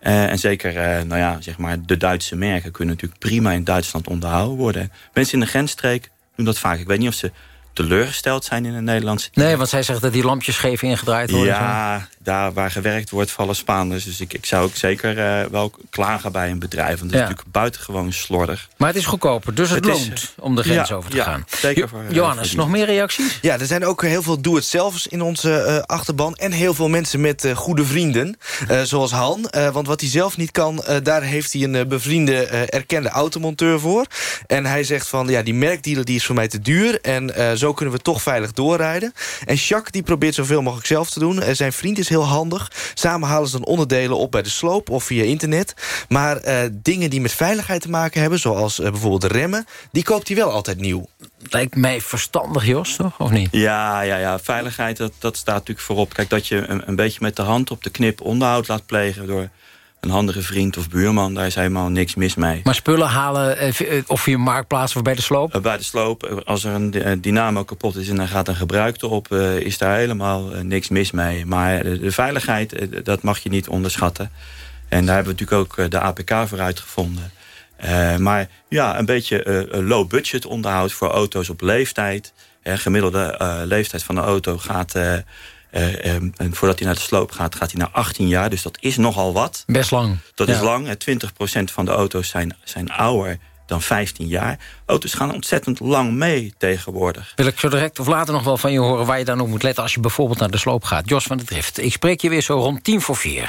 En zeker, nou ja, zeg maar, de Duitse merken kunnen natuurlijk prima in Duitsland onderhouden worden. Mensen in de grensstreek doen dat vaak. Ik weet niet of ze teleurgesteld zijn in de Nederlandse Nee, want zij zegt dat die lampjes scheef ingedraaid worden. ja, daar waar gewerkt wordt vallen Spaanders. Dus ik, ik zou ook zeker eh, wel klagen bij een bedrijf. Want het is natuurlijk buitengewoon slordig. Maar het is goedkoper, dus het, Het is, loont om de grens ja, over te ja, gaan. zeker voor, eh, Johannes, nog meer reacties? Ja, er zijn ook heel veel doe-het-zelfs in onze eh, achterban. En heel veel mensen met eh, goede vrienden. eh, zoals Han. Eh, want wat hij zelf niet kan, eh, daar heeft hij een bevriende, eh, erkende automonteur voor. En hij zegt van, ja, die merkdealer die is voor mij te duur. En eh, zo kunnen we toch veilig doorrijden. En Jacques die probeert zoveel mogelijk zelf te doen. Zijn vriend is heel heel handig. Samen halen ze dan onderdelen op bij de sloop of via internet. Maar eh, dingen die met veiligheid te maken hebben... zoals eh, bijvoorbeeld de remmen, die koopt hij wel altijd nieuw. Lijkt mij verstandig, Jos, toch? Of niet? Ja, ja, ja. veiligheid, dat, dat staat natuurlijk voorop. Kijk, dat je een, een beetje met de hand op de knip onderhoud laat plegen... door een handige vriend of buurman, daar is helemaal niks mis mee. Maar spullen halen eh, eh, of via marktplaats of bij de sloop? Eh, Bij de sloop, als er een dynamo kapot is en er gaat een gebruikte op... is daar helemaal niks mis mee. Maar de, veiligheid, dat mag je niet onderschatten. En daar hebben we natuurlijk ook de APK voor uitgevonden. Maar ja, een beetje low-budget onderhoud voor auto's op leeftijd. Hè, gemiddelde leeftijd van de auto gaat... eh, eh, eh, en voordat hij naar de sloop gaat, gaat hij naar 18 jaar. Dus dat is nogal wat. Best lang. Dat Ja. is lang. hè. 20% van de auto's zijn, zijn ouder dan 15 jaar. Auto's gaan ontzettend lang mee tegenwoordig. Wil ik zo direct of later nog wel van je horen... waar je dan op moet letten als je bijvoorbeeld naar de sloop gaat. Jos van de Drift, ik spreek je weer zo rond tien voor vier.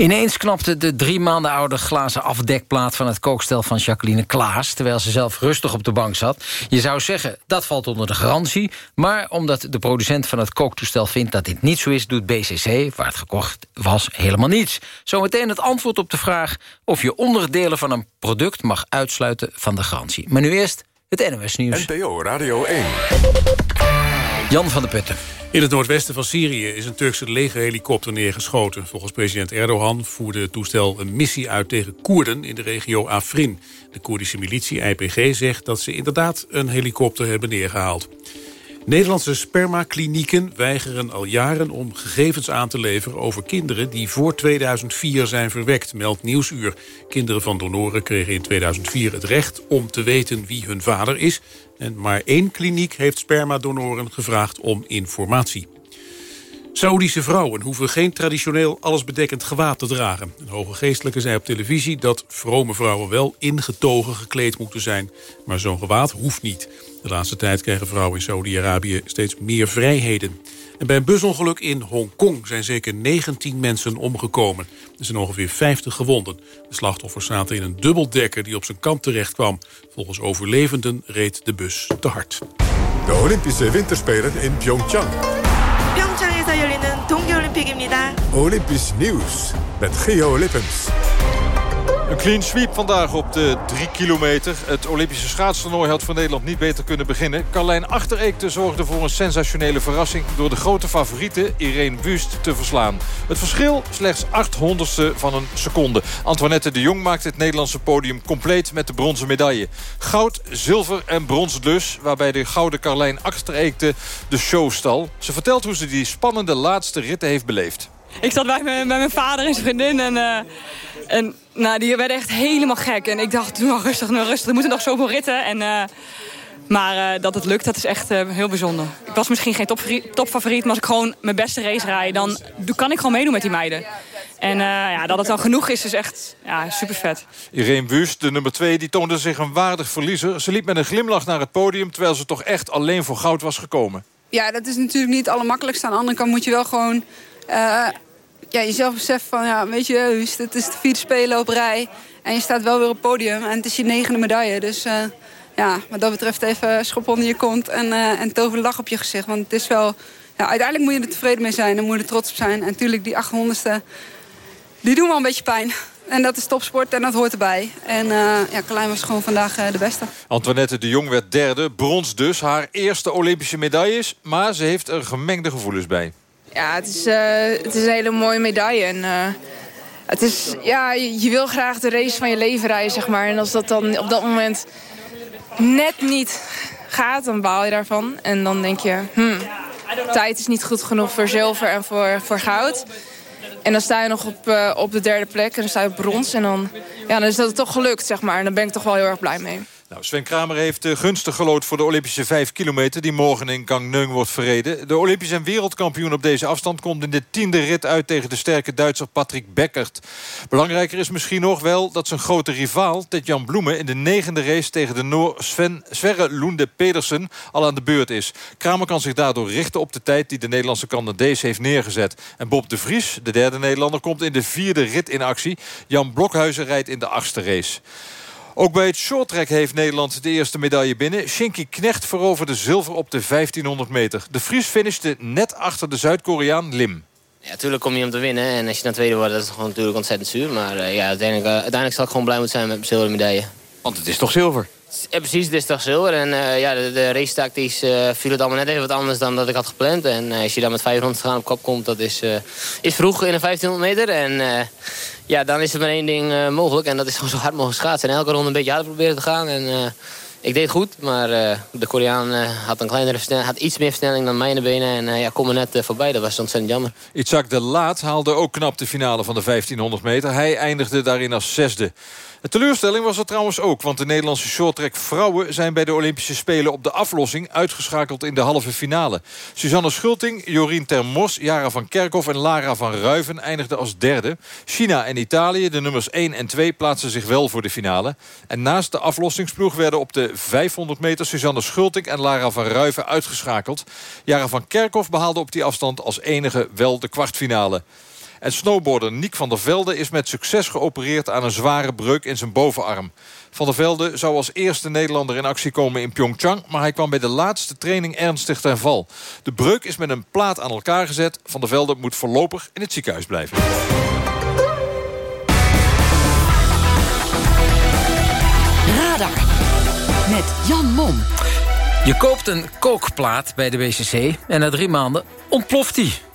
Ineens knapte de drie maanden oude glazen afdekplaat... van het kookstel van Jacqueline Klaas... terwijl ze zelf rustig op de bank zat. Je zou zeggen, dat valt onder de garantie. Maar omdat de producent van het kooktoestel vindt dat dit niet zo is... doet BCC, waar het gekocht was, helemaal niets. Zometeen het antwoord op de vraag... of je onderdelen van een product mag uitsluiten van de garantie. Maar nu eerst het NOS Nieuws. NPO Radio 1. Jan van der Putten. In het noordwesten van Syrië is een Turkse legerhelikopter neergeschoten. Volgens president Erdogan voerde het toestel een missie uit tegen Koerden in de regio Afrin. De Koerdische militie IPG zegt dat ze inderdaad een helikopter hebben neergehaald. Nederlandse spermaklinieken weigeren al jaren om gegevens aan te leveren over kinderen die voor 2004 zijn verwekt, meldt Nieuwsuur. Kinderen van donoren kregen in 2004 het recht om te weten wie hun vader is. En maar één kliniek heeft spermadonoren gevraagd om informatie. Saoedische vrouwen hoeven geen traditioneel allesbedekkend gewaad te dragen. Een hoge geestelijke zei op televisie dat vrome vrouwen wel ingetogen gekleed moeten zijn. Maar zo'n gewaad hoeft niet. De laatste tijd krijgen vrouwen in Saoedi-Arabië steeds meer vrijheden. En bij een busongeluk in Hongkong zijn zeker 19 mensen omgekomen. Er zijn ongeveer 50 gewonden. De slachtoffers zaten in een dubbeldekker die op zijn kant terecht kwam. Volgens overlevenden reed de bus te hard. De Olympische Winterspelen in Pyeongchang. 평창에서 열리는 동계올림픽입니다. Olympisch nieuws met Geo Lippens. Een clean sweep vandaag op de 3 kilometer. Het Olympische schaatstoernooi had voor Nederland niet beter kunnen beginnen. Carlijn Achtereekte zorgde voor een sensationele verrassing... door de grote favoriete Irene Wust te verslaan. Het verschil slechts 800ste van een seconde. Antoinette de Jong maakte het Nederlandse podium compleet met de bronzen medaille. Goud, zilver en brons dus, waarbij de gouden Carlijn Achtereekte de show stal. Ze vertelt hoe ze die spannende laatste ritten heeft beleefd. Ik zat bij mijn, mijn vader en zijn vriendin en, eh, en nou, die werden echt helemaal gek. En ik dacht, doe maar rustig, nou rustig, er moeten nog zoveel ritten. En, eh, maar eh, dat het lukt, dat is echt eh, heel bijzonder. Ik was misschien geen topfavoriet, maar als ik gewoon mijn beste race rijd... dan doe- kan ik gewoon meedoen met die meiden. En eh, ja, dat het dan genoeg is, is echt ja, super vet. Irene Wust, de nummer 2, die toonde zich een waardig verliezer. Ze liep met een glimlach naar het podium... terwijl ze toch echt alleen voor goud was gekomen. Ja, dat is natuurlijk niet het allermakkelijkste. Aan de andere kant moet je wel gewoon eh, ja, jezelf beseffen van... Ja, weet je, Huus, het is de vierde spelen op rij. En je staat wel weer op het podium. En het is je negende medaille. Dus eh, ja, wat dat betreft even schop onder je kont en, eh en tover lach op je gezicht. Want het is wel... Ja, uiteindelijk moet je er tevreden mee zijn en moet je er trots op zijn. En natuurlijk, die 800ste, die doen wel een beetje pijn. En dat is topsport en dat hoort erbij. En eh ja, Carlijn was gewoon vandaag de beste. Antoinette de Jong werd derde, brons dus. Haar eerste Olympische medailles, maar ze heeft er gemengde gevoelens bij. Ja, het is, eh, het is een hele mooie medaille. En, eh, het is, ja, je, wil graag de race van je leven rijden, zeg maar. En als dat dan op dat moment net niet gaat, dan baal je daarvan. En dan denk je, hmm, tijd is niet goed genoeg voor zilver en voor, voor goud. En dan sta je nog op, eh, op de derde plek en dan sta je op brons. En dan, ja, dan is dat toch gelukt, zeg maar. En daar ben ik toch wel heel erg blij mee. Nou, Sven Kramer heeft eh, gunstig gelood voor de Olympische 5 kilometer... die morgen in Gangneung wordt verreden. De Olympisch en wereldkampioen op deze afstand... komt in de tiende rit uit tegen de sterke Duitser Patrick Beckert. Belangrijker is misschien nog wel dat zijn grote rivaal... Ted-Jan Bloemen in de negende race tegen de Noor Sven Sverre Lunde Pedersen... al aan de beurt is. Kramer kan zich daardoor richten op de tijd... die de Nederlandse Canadees heeft neergezet. En Bob de Vries, de derde Nederlander... komt in de vierde rit in actie. Jan Blokhuizen rijdt in de achtste race. Ook bij het shorttrack heeft Nederland de eerste medaille binnen. Shinky Knecht veroverde zilver op de 1500 meter. De Fries finishte net achter de Zuid-Koreaan Lim. Ja, natuurlijk kom je om te winnen. En als je dan tweede wordt, dat is gewoon natuurlijk ontzettend zuur. Maar uh, ja, uiteindelijk, uh, uiteindelijk zal ik gewoon blij moeten zijn met mijn zilveren medaille. Want het is toch zilver? Ja, precies, het is toch zilver. En uh, ja, de, de race tactisch viel het allemaal net even wat anders dan dat ik had gepland. En als je dan met 500 gaan op kop komt, dat is, is vroeg in een 1500 meter. En ja, dan is er maar één ding mogelijk. En dat is gewoon zo hard mogelijk schaatsen. En elke ronde een beetje harder proberen te gaan. En ik deed goed, maar uh, de Koreaan had, een kleinere had iets meer versnelling dan mij in de benen. En ja, kom er net voorbij, dat was ontzettend jammer. Itzak de Laat haalde ook knap de finale van de 1500 meter. Hij eindigde daarin als zesde. De teleurstelling was er trouwens ook, want de Nederlandse shorttrack vrouwen... zijn bij de Olympische Spelen op de aflossing uitgeschakeld in de halve finale. Suzanne Schulting, Jorien Termos, Jara van Kerkhoff en Lara van Ruiven eindigden als derde. China en Italië, de nummers 1 en 2, plaatsen zich wel voor de finale. En naast de aflossingsploeg werden op de 500 meter... Suzanne Schulting en Lara van Ruiven uitgeschakeld. Jara van Kerkhoff behaalde op die afstand als enige wel de kwartfinale. En snowboarder Niek van der Velde is met succes geopereerd... aan een zware breuk in zijn bovenarm. Van der Velde zou als eerste Nederlander in actie komen in Pyeongchang... maar hij kwam bij de laatste training ernstig ten val. De breuk is met een plaat aan elkaar gezet. Van der Velde moet voorlopig in het ziekenhuis blijven. Radar met Jan Mom. Je koopt een kookplaat bij de BCC en na drie maanden ontploft die.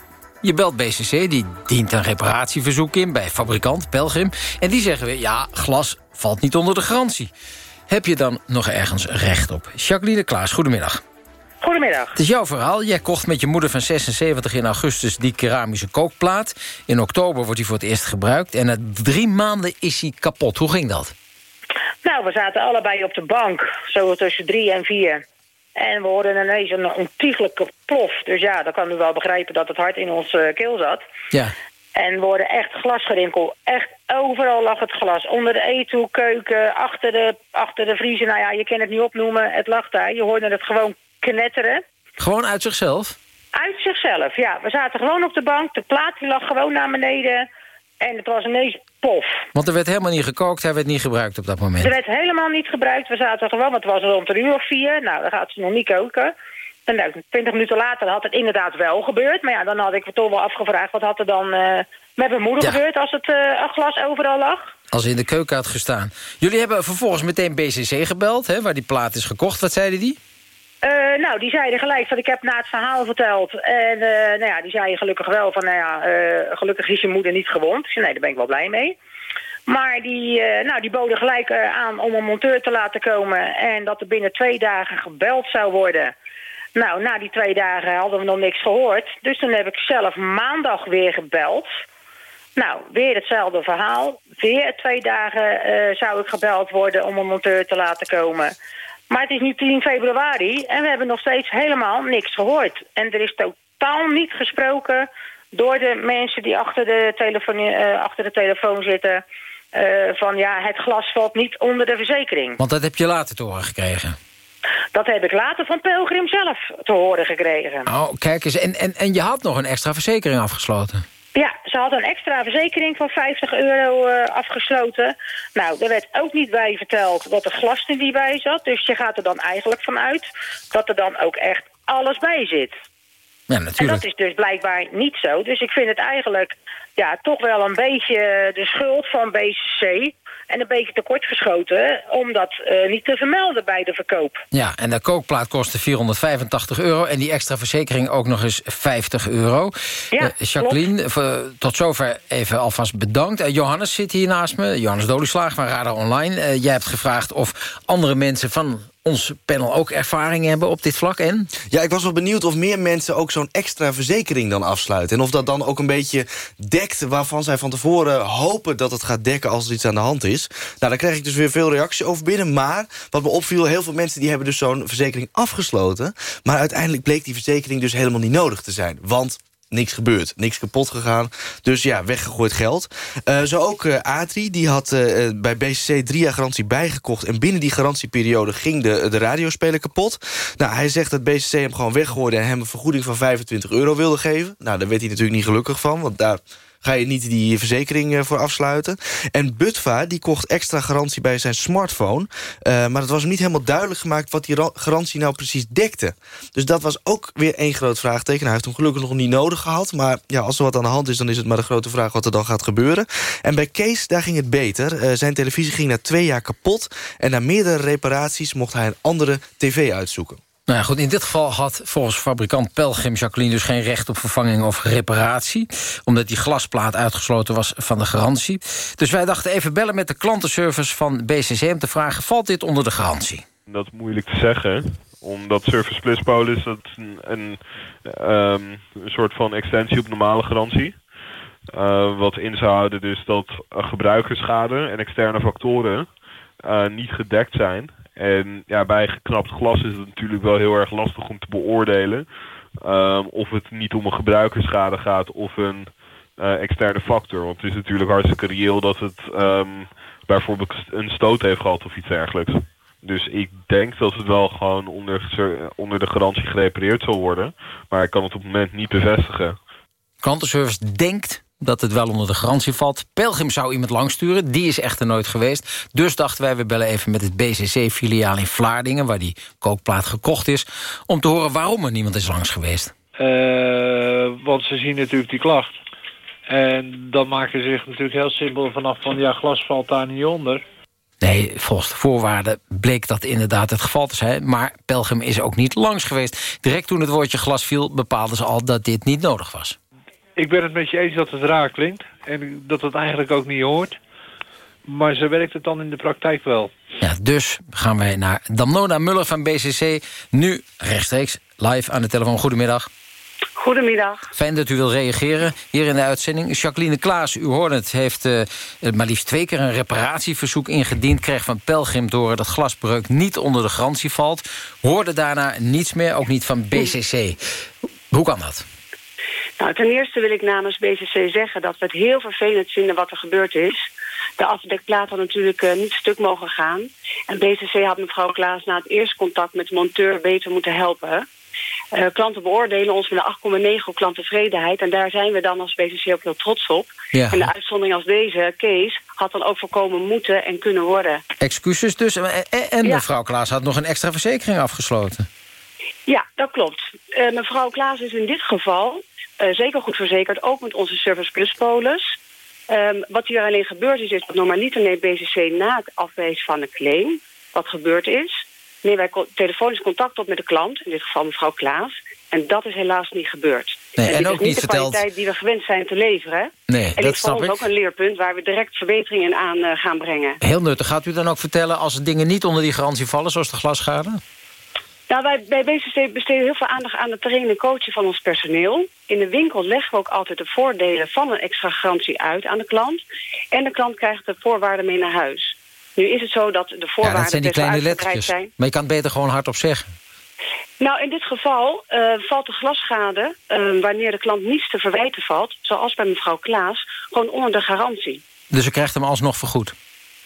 Je belt BCC, die dient een reparatieverzoek in bij fabrikant Pelgrim. En die zeggen weer, ja, glas valt niet onder de garantie. Heb je dan nog ergens recht op? Jacqueline Klaas, goedemiddag. Goedemiddag. Het is jouw verhaal. Jij kocht met je moeder van 76 in augustus die keramische kookplaat. In oktober wordt die voor het eerst gebruikt. En na drie maanden is hij kapot. Hoe ging dat? Nou, we zaten allebei op de bank, zo tussen drie en vier. En we hoorden ineens een ontiegelijke plof. Dus ja, dan kan u wel begrijpen dat het hart in ons uh, keel zat. Ja. En we hoorden echt glasgerinkel. Echt overal lag het glas. Onder de eethoek, keuken, achter de, achter de vriezer. Nou ja, je kan het niet opnoemen. Het lag daar. Je hoorde het gewoon knetteren. Gewoon uit zichzelf? Uit zichzelf, ja. We zaten gewoon op de bank. De plaat die lag gewoon naar beneden. En het was ineens pof. Want er werd helemaal niet gekookt, hij werd niet gebruikt op dat moment. Er werd helemaal niet gebruikt. We zaten gewoon, want het was rond een uur of vier. Nou, dan gaat ze nog niet koken. En nou, twintig minuten later had het inderdaad wel gebeurd. Maar ja, dan had ik me toch wel afgevraagd... wat had er dan uh, met mijn moeder Ja. gebeurd als het uh, glas overal lag? Als hij in de keuken had gestaan. Jullie hebben vervolgens meteen BCC gebeld, hè, waar die plaat is gekocht. Wat zeiden die? Uh, nou, die zeiden gelijk van ik heb na het verhaal verteld. En uh, nou ja, die zeiden gelukkig wel van nou ja, uh, gelukkig is je moeder niet gewond. Zei, nee, daar ben ik wel blij mee. Maar die, nou, die boden gelijk aan om een monteur te laten komen. En dat er binnen twee dagen gebeld zou worden. Nou, na die twee dagen hadden we nog niks gehoord. Dus toen heb ik zelf maandag weer gebeld. Nou, weer hetzelfde verhaal. Weer twee dagen zou ik gebeld worden om een monteur te laten komen. Maar het is nu 10 februari en we hebben nog steeds helemaal niks gehoord. En er is totaal niet gesproken door de mensen die achter de telefoon, uh, achter de telefoon zitten... Uh, van ja, het glas valt niet onder de verzekering. Want dat heb je later te horen gekregen. Dat heb ik later van Pelgrim zelf te horen gekregen. Oh, kijk eens. En, en, en je had nog een extra verzekering afgesloten. Ja, ze had een extra verzekering van 50 euro uh, afgesloten. Nou, er werd ook niet bij verteld dat er glas er niet bij zat. Dus je gaat er dan eigenlijk vanuit dat er dan ook echt alles bij zit. Ja, natuurlijk. En dat is dus blijkbaar niet zo. Dus ik vind het eigenlijk ja, toch wel een beetje de schuld van BCC... en een beetje tekortgeschoten om dat uh, niet te vermelden bij de verkoop. Ja, en de kookplaat kostte 485 euro... en die extra verzekering ook nog eens 50 euro. Ja, uh, Jacqueline, tot zover even alvast bedankt. Uh, Johannes zit hier naast me, Johannes Dolieslaag van Radar Online. jij hebt gevraagd of andere mensen van ons panel ook ervaring hebben op dit vlak. En? Ja, ik was wel benieuwd of meer mensen ook zo'n extra verzekering dan afsluiten. En of dat dan ook een beetje dekt waarvan zij van tevoren hopen dat het gaat dekken als er iets aan de hand is. Nou, daar krijg ik dus weer veel reacties over binnen. Maar wat me opviel, heel veel mensen die hebben dus zo'n verzekering afgesloten. Maar uiteindelijk bleek die verzekering dus helemaal niet nodig te zijn. Want niks gebeurd. Niks kapot gegaan. Dus ja, weggegooid geld. Uh, zo ook uh, Atri, die had uh, bij BCC drie jaar garantie bijgekocht... en binnen die garantieperiode ging de, de radiospeler kapot. Nou, hij zegt dat BCC hem gewoon weggooide... en hem een vergoeding van 25 euro wilde geven. Nou, daar werd hij natuurlijk niet gelukkig van, want daar ga je niet die verzekering eh, voor afsluiten. En Butva die kocht extra garantie bij zijn smartphone. Eh, maar het was niet helemaal duidelijk gemaakt... wat die garantie nou precies dekte. Dus dat was ook weer één groot vraagteken. Hij heeft hem gelukkig nog niet nodig gehad. Maar ja, als er wat aan de hand is, dan is het maar de grote vraag... wat er dan gaat gebeuren. En bij Kees, daar ging het beter. zijn televisie ging na twee jaar kapot. En na meerdere reparaties mocht hij een andere tv uitzoeken. Nou ja, goed, in dit geval had volgens fabrikant Pelgrim Jacqueline dus geen recht op vervanging of reparatie. Omdat die glasplaat uitgesloten was van de garantie. Dus wij dachten even bellen met de klantenservice van BCC om te vragen, valt dit onder de garantie? Dat is moeilijk te zeggen omdat Service Plus Polis dat een, ehm, een soort van extensie op normale garantie. Uh, wat in zou houden dus dat gebruikersschade en externe factoren uh, niet gedekt zijn. En ja, bij geknapt glas is het natuurlijk wel heel erg lastig om te beoordelen... Um, of het niet om een gebruikersschade gaat of een uh, externe factor. Want het is natuurlijk hartstikke reëel dat het um, bijvoorbeeld een stoot heeft gehad of iets dergelijks. Dus ik denk dat het wel gewoon onder, onder de garantie gerepareerd zal worden. Maar ik kan het op het moment niet bevestigen. Klantenservice denkt dat het wel onder de garantie valt. Pelgrim zou iemand langsturen, die is echter nooit geweest. Dus dachten wij, we bellen even met het BCC-filiaal in Vlaardingen... waar die kookplaat gekocht is, om te horen waarom er niemand is langs geweest. Uh, want ze zien natuurlijk die klacht. En dan maken ze zich natuurlijk heel simpel vanaf van... ja, glas valt daar niet onder. Nee, volgens de voorwaarden bleek dat inderdaad het geval te zijn. Maar Pelgrim is ook niet langs geweest. Direct toen het woordje glas viel, bepaalden ze al dat dit niet nodig was ik ben het met je eens dat het raar klinkt. En dat het eigenlijk ook niet hoort. Maar zo werkt het dan in de praktijk wel. Ja, dus gaan wij naar Damnona Muller van BCC. Nu rechtstreeks live aan de telefoon. Goedemiddag. Goedemiddag. Fijn dat u wil reageren hier in de uitzending. Jacqueline Klaas, u hoorde het, heeft uh, maar liefst twee keer een reparatieverzoek ingediend. Kreeg van Pelgrim door dat glasbreuk niet onder de garantie valt. Hoorde daarna niets meer, ook niet van BCC. Hoe kan dat? Nou, ten eerste wil ik namens BCC zeggen dat we het heel vervelend vinden wat er gebeurd is. De afdekplaat had natuurlijk uh, niet stuk mogen gaan. En BCC had mevrouw Klaas na het eerste contact met de monteur beter moeten helpen. Uh, klanten beoordelen ons met een 8,9 op klanttevredenheid. En daar zijn we dan als BCC ook heel trots op. Ja. En de uitzondering als deze, Kees, had dan ook voorkomen moeten en kunnen worden. Excuses dus. En, en ja. mevrouw Klaas had nog een extra verzekering afgesloten. Ja, dat klopt. Uh, mevrouw Klaas is in dit geval uh, zeker goed verzekerd, ook met onze Service Plus polis. Um, wat hier alleen gebeurd is, is dat normaliter neemt BCC na het afwijzen van een claim, wat gebeurd is, nemen wij telefonisch contact op met de klant, in dit geval mevrouw Klaas. En dat is helaas niet gebeurd. Nee, en, en ook is niet de verteld... kwaliteit die we gewend zijn te leveren. Nee, en dat is voor ons ik. ook een leerpunt waar we direct verbeteringen aan uh, gaan brengen. Heel nuttig. Gaat u dan ook vertellen als dingen niet onder die garantie vallen, zoals de glasschade? Nou, wij bij BCC besteden heel veel aandacht aan het trainen en coachen van ons personeel. In de winkel leggen we ook altijd de voordelen van een extra garantie uit aan de klant. En de klant krijgt de voorwaarden mee naar huis. Nu is het zo dat de voorwaarden ja, dat zijn die kleine lettertjes. zijn. Maar je kan het beter gewoon hardop zeggen. Nou, in dit geval uh, valt de glasschade, uh, wanneer de klant niets te verwijten valt... zoals bij mevrouw Klaas, gewoon onder de garantie. Dus u krijgt hem alsnog vergoed?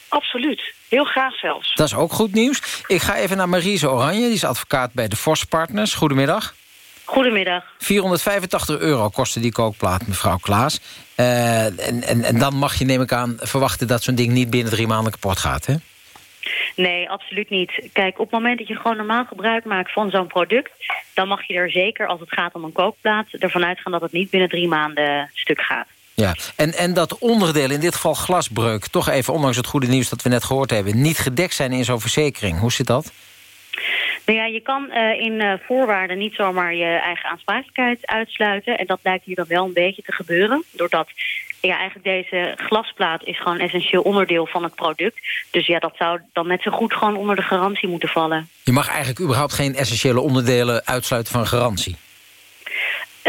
Absoluut. Heel graag zelfs. Dat is ook goed nieuws. Ik ga even naar Marise Oranje, die is advocaat bij de Vos Partners. Goedemiddag. Goedemiddag. 485 euro kostte die kookplaat, mevrouw Klaas. Uh, en, en, en dan mag je, neem ik aan, verwachten dat zo'n ding niet binnen drie maanden kapot gaat, hè? Nee, absoluut niet. Kijk, op het moment dat je gewoon normaal gebruik maakt van zo'n product... dan mag je er zeker, als het gaat om een kookplaat... ervan uitgaan dat het niet binnen drie maanden stuk gaat. Ja, en, en dat onderdeel, in dit geval glasbreuk... toch even, ondanks het goede nieuws dat we net gehoord hebben... niet gedekt zijn in zo'n verzekering. Hoe zit dat? Nou ja, je kan uh, in uh, voorwaarden niet zomaar je eigen aansprakelijkheid uitsluiten. En dat lijkt hier dan wel een beetje te gebeuren. Doordat ja, eigenlijk deze glasplaat is gewoon een essentieel onderdeel van het product. Dus ja, dat zou dan net zo goed gewoon onder de garantie moeten vallen. Je mag eigenlijk überhaupt geen essentiële onderdelen uitsluiten van garantie?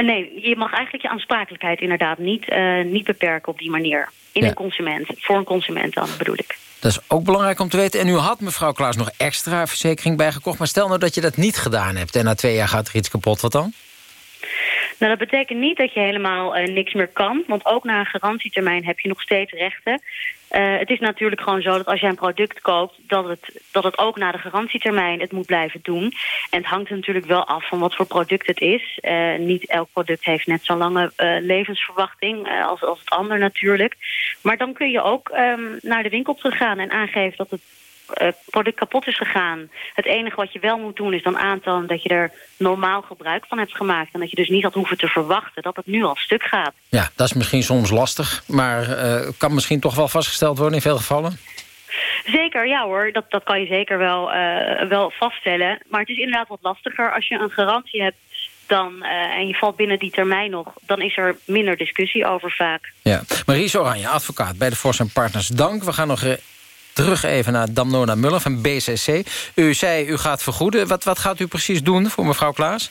Uh, nee, je mag eigenlijk je aansprakelijkheid inderdaad niet, uh, niet beperken op die manier. In Ja. een consument, voor een consument dan bedoel ik. Dat is ook belangrijk om te weten. En u had mevrouw Klaas nog extra verzekering bijgekocht. Maar stel nou dat je dat niet gedaan hebt... en na twee jaar gaat er iets kapot, wat dan? Nou, dat betekent niet dat je helemaal eh, niks meer kan. Want ook na een garantietermijn heb je nog steeds rechten. Eh, het is natuurlijk gewoon zo dat als jij een product koopt... Dat het, dat het ook na de garantietermijn het moet blijven doen. En het hangt natuurlijk wel af van wat voor product het is. Eh, niet elk product heeft net zo'n lange levensverwachting als, als het ander natuurlijk. Maar dan kun je ook ehm, naar de winkel teruggaan en aangeven dat het product kapot is gegaan. Het enige wat je wel moet doen is dan aantonen dat je er normaal gebruik van hebt gemaakt. En dat je dus niet had hoeven te verwachten dat het nu al stuk gaat. Ja, dat is misschien soms lastig, maar eh, kan misschien toch wel vastgesteld worden in veel gevallen? Zeker, ja hoor. Dat, dat kan je zeker wel, eh, wel vaststellen. Maar het is inderdaad wat lastiger als je een garantie hebt dan, eh, en je valt binnen die termijn nog... dan is er minder discussie over vaak. Ja. Maries Oranje, advocaat bij de Force Partners. Dank. We gaan nog eh, terug even naar Damnona Muller van BCC. U zei u gaat vergoeden. Wat, wat gaat u precies doen voor mevrouw Klaas?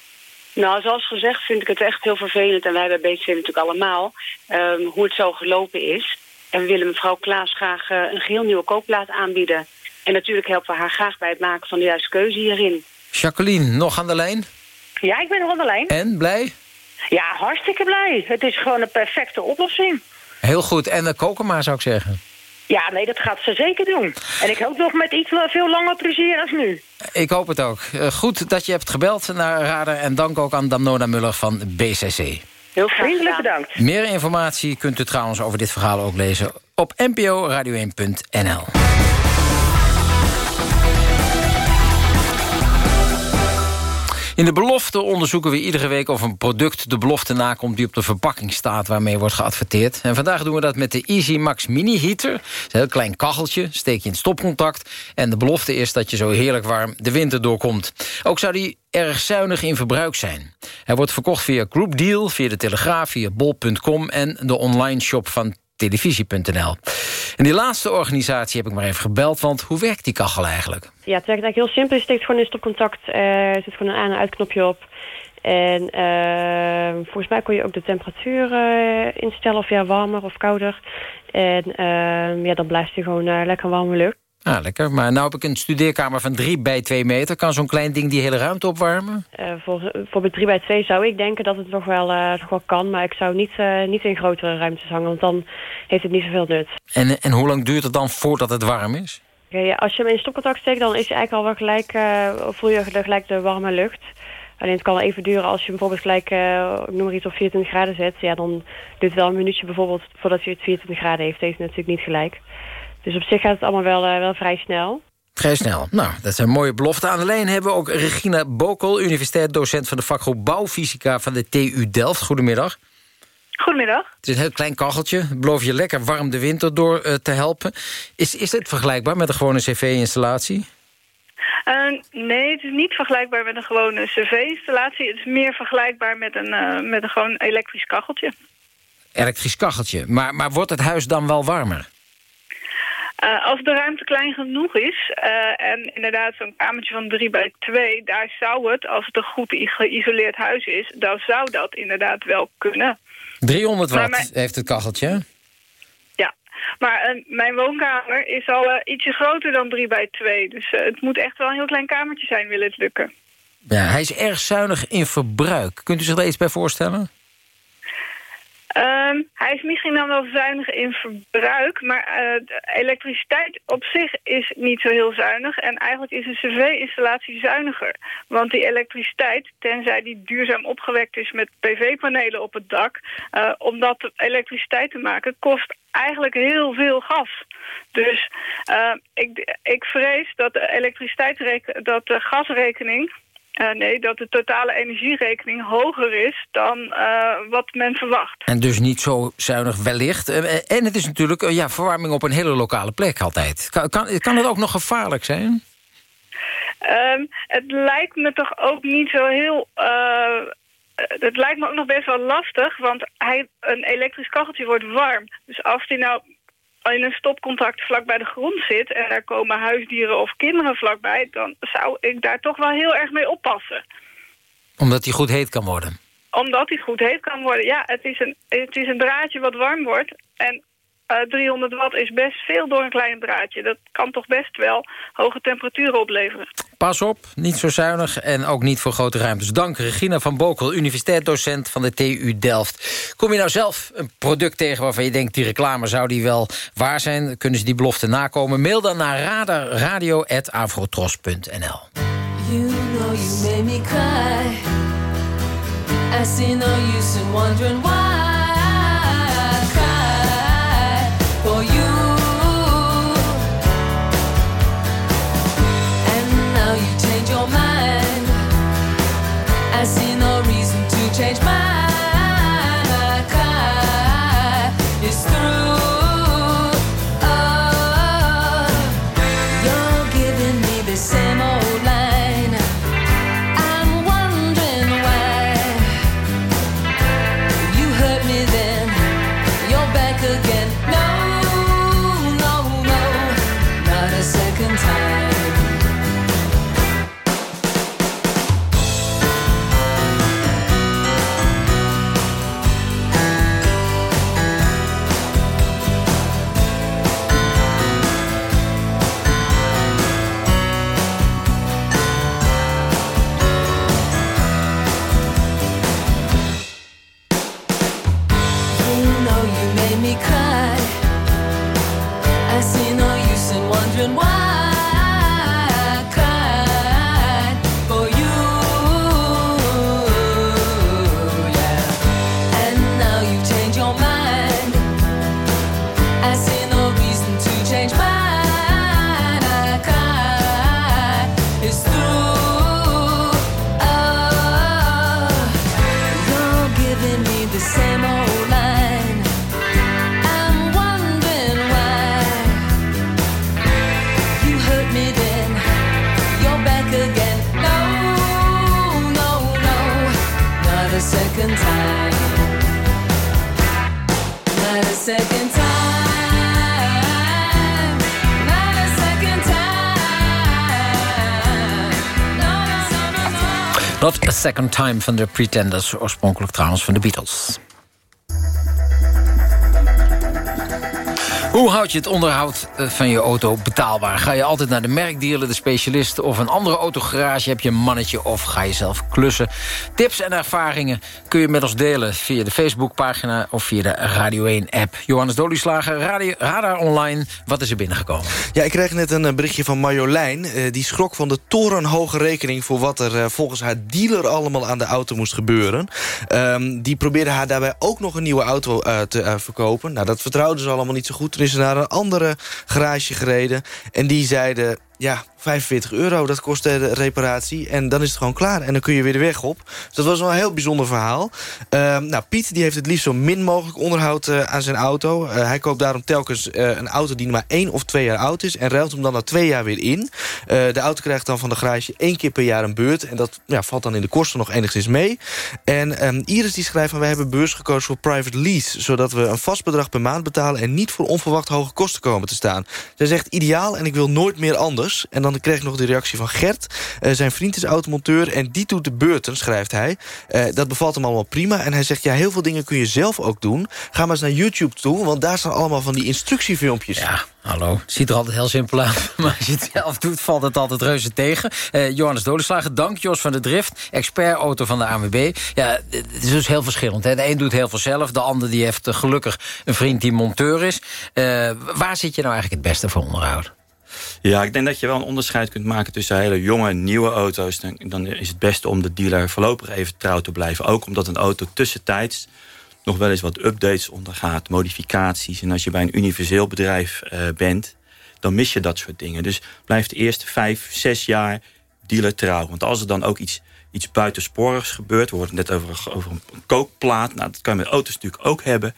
Nou, zoals gezegd vind ik het echt heel vervelend... en wij bij BCC natuurlijk allemaal... ehm, hoe het zo gelopen is. En we willen mevrouw Klaas graag eh, een geheel nieuwe koopplaat aanbieden. En natuurlijk helpen we haar graag bij het maken van de juiste keuze hierin. Jacqueline, nog aan de lijn? Ja, ik ben nog aan de lijn. En, blij? Ja, hartstikke blij. Het is gewoon een perfecte oplossing. Heel goed. En uh, koken maar, zou ik zeggen. Ja, nee, dat gaat ze zeker doen. En ik hoop nog met iets wel veel langer plezier als nu. Ik hoop het ook. Uh, goed dat je hebt gebeld naar Radar. En dank ook aan Damnona Muller van BCC. Heel vriendelijk bedankt. Meer informatie kunt u trouwens over dit verhaal ook lezen... op nporadio1.nl. In de belofte onderzoeken we iedere week of een product de belofte nakomt... die op de verpakking staat waarmee wordt geadverteerd. En vandaag doen we dat met de Easy Max Mini Heater. Een heel klein kacheltje, steek je in stopcontact. En de belofte is dat je zo heerlijk warm de winter doorkomt. Ook zou die erg zuinig in verbruik zijn. Hij wordt verkocht via Group Deal, via de Telegraaf, via bol.com... en de online shop van televisie.nl. En die laatste organisatie heb ik maar even gebeld... want hoe werkt die kachel eigenlijk? Ja, het werkt eigenlijk heel simpel. Je steekt gewoon in stopcontact. eh, er zit gewoon een aan- en uitknopje op. En eh, volgens mij kon je ook de temperatuur eh, instellen... of ja, warmer of kouder. En ja, dan blijft hij gewoon lekker warme lucht. Ah, lekker. Maar nou heb ik een studeerkamer van 3 bij 2 meter. Kan zo'n klein ding die hele ruimte opwarmen? Eh, voor, voor bij 3 bij 2 zou ik denken dat het nog wel, nog wel kan. Maar ik zou niet, eh, niet in grotere ruimtes hangen. Want dan heeft het niet zoveel nut. En, en hoe lang duurt het dan voordat het warm is? Ja, als je hem in stopcontact steekt, dan is hij eigenlijk al wel gelijk, voel je gelijk de warme lucht. Alleen het kan even duren als je bijvoorbeeld gelijk, ik noem maar iets, op 24 graden zet. Ja, dan duurt het wel een minuutje bijvoorbeeld voordat hij het 24 graden heeft. Dat is natuurlijk niet gelijk. Dus op zich gaat het allemaal wel, eh, wel vrij snel. Vrij snel. Nou, dat zijn mooie beloften. Aan de lijn hebben we ook Regina Bokel... universitair docent van de vakgroep Bouwfysica van de TU Delft. Goedemiddag. Goedemiddag. Het is een heel klein kacheltje. Beloof je lekker warm de winter door uh, te helpen. Is, is dit vergelijkbaar met een gewone cv-installatie? Uh, nee, het is niet vergelijkbaar met een gewone cv-installatie. Het is meer vergelijkbaar met een, uh, met een gewoon elektrisch kacheltje. Elektrisch kacheltje. Maar, maar wordt het huis dan wel warmer? Uh, als de ruimte klein genoeg is, uh, en inderdaad zo'n kamertje van 3 bij 2, daar zou het, als het een goed geïsoleerd huis is, dan zou dat inderdaad wel kunnen. 300 watt mijn... heeft het kacheltje? Ja, maar uh, mijn woonkamer is al ietsje groter dan 3 bij 2, dus het moet echt wel een heel klein kamertje zijn, wil het lukken. Ja, hij is erg zuinig in verbruik. Kunt u zich er iets bij voorstellen? Um, hij is misschien dan wel zuinig in verbruik, maar uh, elektriciteit op zich is niet zo heel zuinig. En eigenlijk is een cv-installatie zuiniger. Want die elektriciteit, tenzij die duurzaam opgewekt is met pv-panelen op het dak... Uh, om dat elektriciteit te maken, kost eigenlijk heel veel gas. Dus uh, ik, ik vrees dat de dat de gasrekening... Uh, nee, dat de totale energierekening hoger is dan uh, wat men verwacht. En dus niet zo zuinig wellicht. Uh, en het is natuurlijk ja, verwarming op een hele lokale plek altijd. Kan, kan, kan het ook nog gevaarlijk zijn? Um, het lijkt me toch ook niet zo heel... het lijkt me ook nog best wel lastig, want hij, een elektrisch kacheltje wordt warm. Dus als die nou in een stopcontact vlak bij de grond zit... en er komen huisdieren of kinderen vlakbij... dan zou ik daar toch wel heel erg mee oppassen. Omdat hij goed heet kan worden? Omdat hij goed heet kan worden, ja. Het is een, het is een draadje wat warm wordt. En eh, 300 watt is best veel door een klein draadje. Dat kan toch best wel hoge temperaturen opleveren. Pas op, niet zo zuinig en ook niet voor grote ruimtes. Dank Regina van Bokel, universiteitsdocent van de TU Delft. Kom je nou zelf een product tegen waarvan je denkt... die reclame zou die wel waar zijn? Kunnen ze die belofte nakomen? Mail dan naar radarradio.avrotros.nl You know you made me cry. I see no use in wondering why change my Not a second time. Not a second time. Van de Pretenders. Oorspronkelijk trouwens van de Beatles. Hoe houd je het onderhoud eh, van je auto betaalbaar? Ga je altijd naar de merkdealer, de specialist of een andere autogarage? Heb je een mannetje of ga je zelf klussen? Tips en ervaringen kun je met ons delen via de Facebookpagina of via de Radio 1-app. Johannes Dolieslager, Radio, Radar Online. Wat is er binnengekomen? Ja, ik kreeg net een eh, berichtje van Marjolein. Eh, die schrok van de torenhoge rekening... voor wat er volgens haar dealer allemaal aan de auto moest gebeuren. Ehm, die probeerde haar daarbij ook nog een nieuwe auto te verkopen. Nou, dat vertrouwden ze allemaal niet zo goed. Naar een andere garage gereden. En die zeiden... Ja, 45 euro, dat kost de reparatie. En dan is het gewoon klaar. En dan kun je weer de weg op. Dus dat was wel een heel bijzonder verhaal. Ehm, nou, Piet die heeft het liefst zo min mogelijk onderhoud eh, aan zijn auto. Eh, hij koopt daarom telkens eh, een auto die maar één of twee jaar oud is... en ruilt hem dan na twee jaar weer in. De auto krijgt dan van de garage één keer per jaar een beurt. En dat ja, valt dan in de kosten nog enigszins mee. En ehm, Iris die schrijft van... wij hebben bewust gekozen voor private lease... zodat we een vast bedrag per maand betalen... en niet voor onverwacht hoge kosten komen te staan. Zij zegt ideaal en ik wil nooit meer anders. En dan kreeg ik nog de reactie van Gert. Eh, zijn vriend is automonteur en die doet de beurten, schrijft hij. Eh, dat bevalt hem allemaal prima. En hij zegt, ja, heel veel dingen kun je zelf ook doen. Ga maar eens naar YouTube toe, want daar staan allemaal van die instructiefilmpjes. Ja, hallo. Het ziet er altijd heel simpel uit. Maar als je het zelf doet, valt het altijd reuze tegen. Eh, Johannes Dolenslager, dank Jos van de Drift. Expert-auto van de ANWB. Ja, het is dus heel verschillend. Hè. De een doet heel veel zelf. De ander die heeft gelukkig een vriend die monteur is. Waar zit je nou eigenlijk het beste voor onderhoud? Ja, ik denk dat je wel een onderscheid kunt maken tussen hele jonge, nieuwe auto's. Dan, is het beste om de dealer voorlopig even trouw te blijven. Ook omdat een auto tussentijds nog wel eens wat updates ondergaat, modificaties. En als je bij een universeel bedrijf uh, bent, dan mis je dat soort dingen. Dus blijf de eerste vijf, zes jaar dealer trouw. Want als er dan ook iets, iets buitensporigs gebeurt... we hoorden net over, over een kookplaat, nou, dat kan je met auto's natuurlijk ook hebben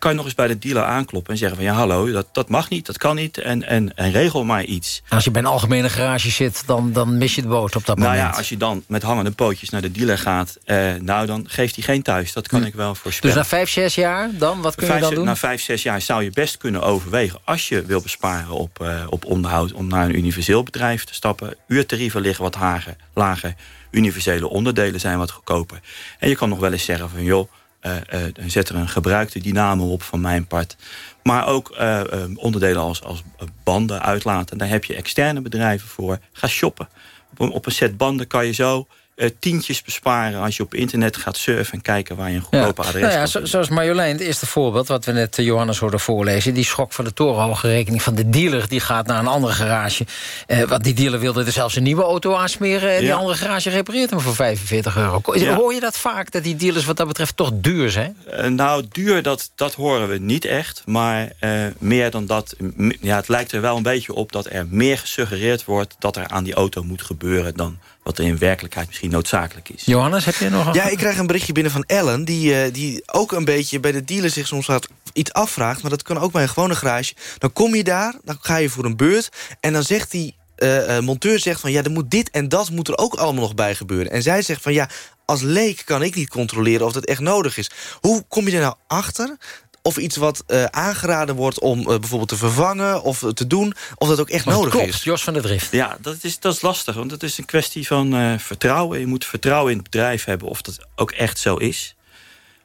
kan je nog eens bij de dealer aankloppen en zeggen van... ja, hallo, dat, dat mag niet, dat kan niet en, en, en regel maar iets. Als je bij een algemene garage zit, dan, dan mis je de boot op dat nou moment. Nou ja, als je dan met hangende pootjes naar de dealer gaat... Eh, nou, dan geeft hij geen thuis. Dat kan hm. ik wel voorspellen. Dus na vijf, zes jaar dan? Wat kun vijf, je dan doen? Na vijf, zes jaar zou je best kunnen overwegen... als je wil besparen op, uh, op onderhoud... om naar een universeel bedrijf te stappen. Uurtarieven liggen wat hager, lager. Universele onderdelen zijn wat goedkoper. En je kan nog wel eens zeggen van... joh, eh, zet er een gebruikte dynamo op van mijn part. Maar ook eh, onderdelen als, als banden uitlaten. Daar heb je externe bedrijven voor. Ga shoppen. Op een, op een set banden kan je zo eh, tientjes besparen... als je op internet gaat surfen en kijken waar je een goedkope adres Nou ja, zo- zoals Marjolein, het eerste voorbeeld... wat we net eh, Johannes hoorden voorlezen... die schok van de torenhoge rekening van de dealer... die gaat naar een andere garage. Eh, want die dealer wilde er zelfs een nieuwe auto aansmeren... en die Ja. andere garage repareert hem voor 45 euro. Ja. Hoor je dat vaak, dat die dealers wat dat betreft toch duur zijn? Nou, duur, dat, dat horen we niet echt. Maar meer dan dat... Ja, het lijkt er wel een beetje op dat er meer gesuggereerd wordt... dat er aan die auto moet gebeuren... dan wat er in werkelijkheid misschien noodzakelijk is. Johannes, heb je nog een... Ja, ik krijg een berichtje binnen van Ellen... Die, eh, die ook een beetje bij de dealer zich soms wat iets afvraagt... maar dat kan ook bij een gewone garage. Dan kom je daar, dan ga je voor een beurt... en dan zegt die eh, eh, monteur zegt van... ja, er moet dit en dat moet er ook allemaal nog bij gebeuren. En zij zegt van ja, als leek kan ik niet controleren of dat echt nodig is. Hoe kom je er nou achter... Of iets wat eh, aangeraden wordt om eh, bijvoorbeeld te vervangen of te doen... of dat ook echt Maar het nodig klopt, is. Jos van der Drift. Ja, dat is, dat is lastig, want het is een kwestie van eh, vertrouwen. Je moet vertrouwen in het bedrijf hebben of dat ook echt zo is.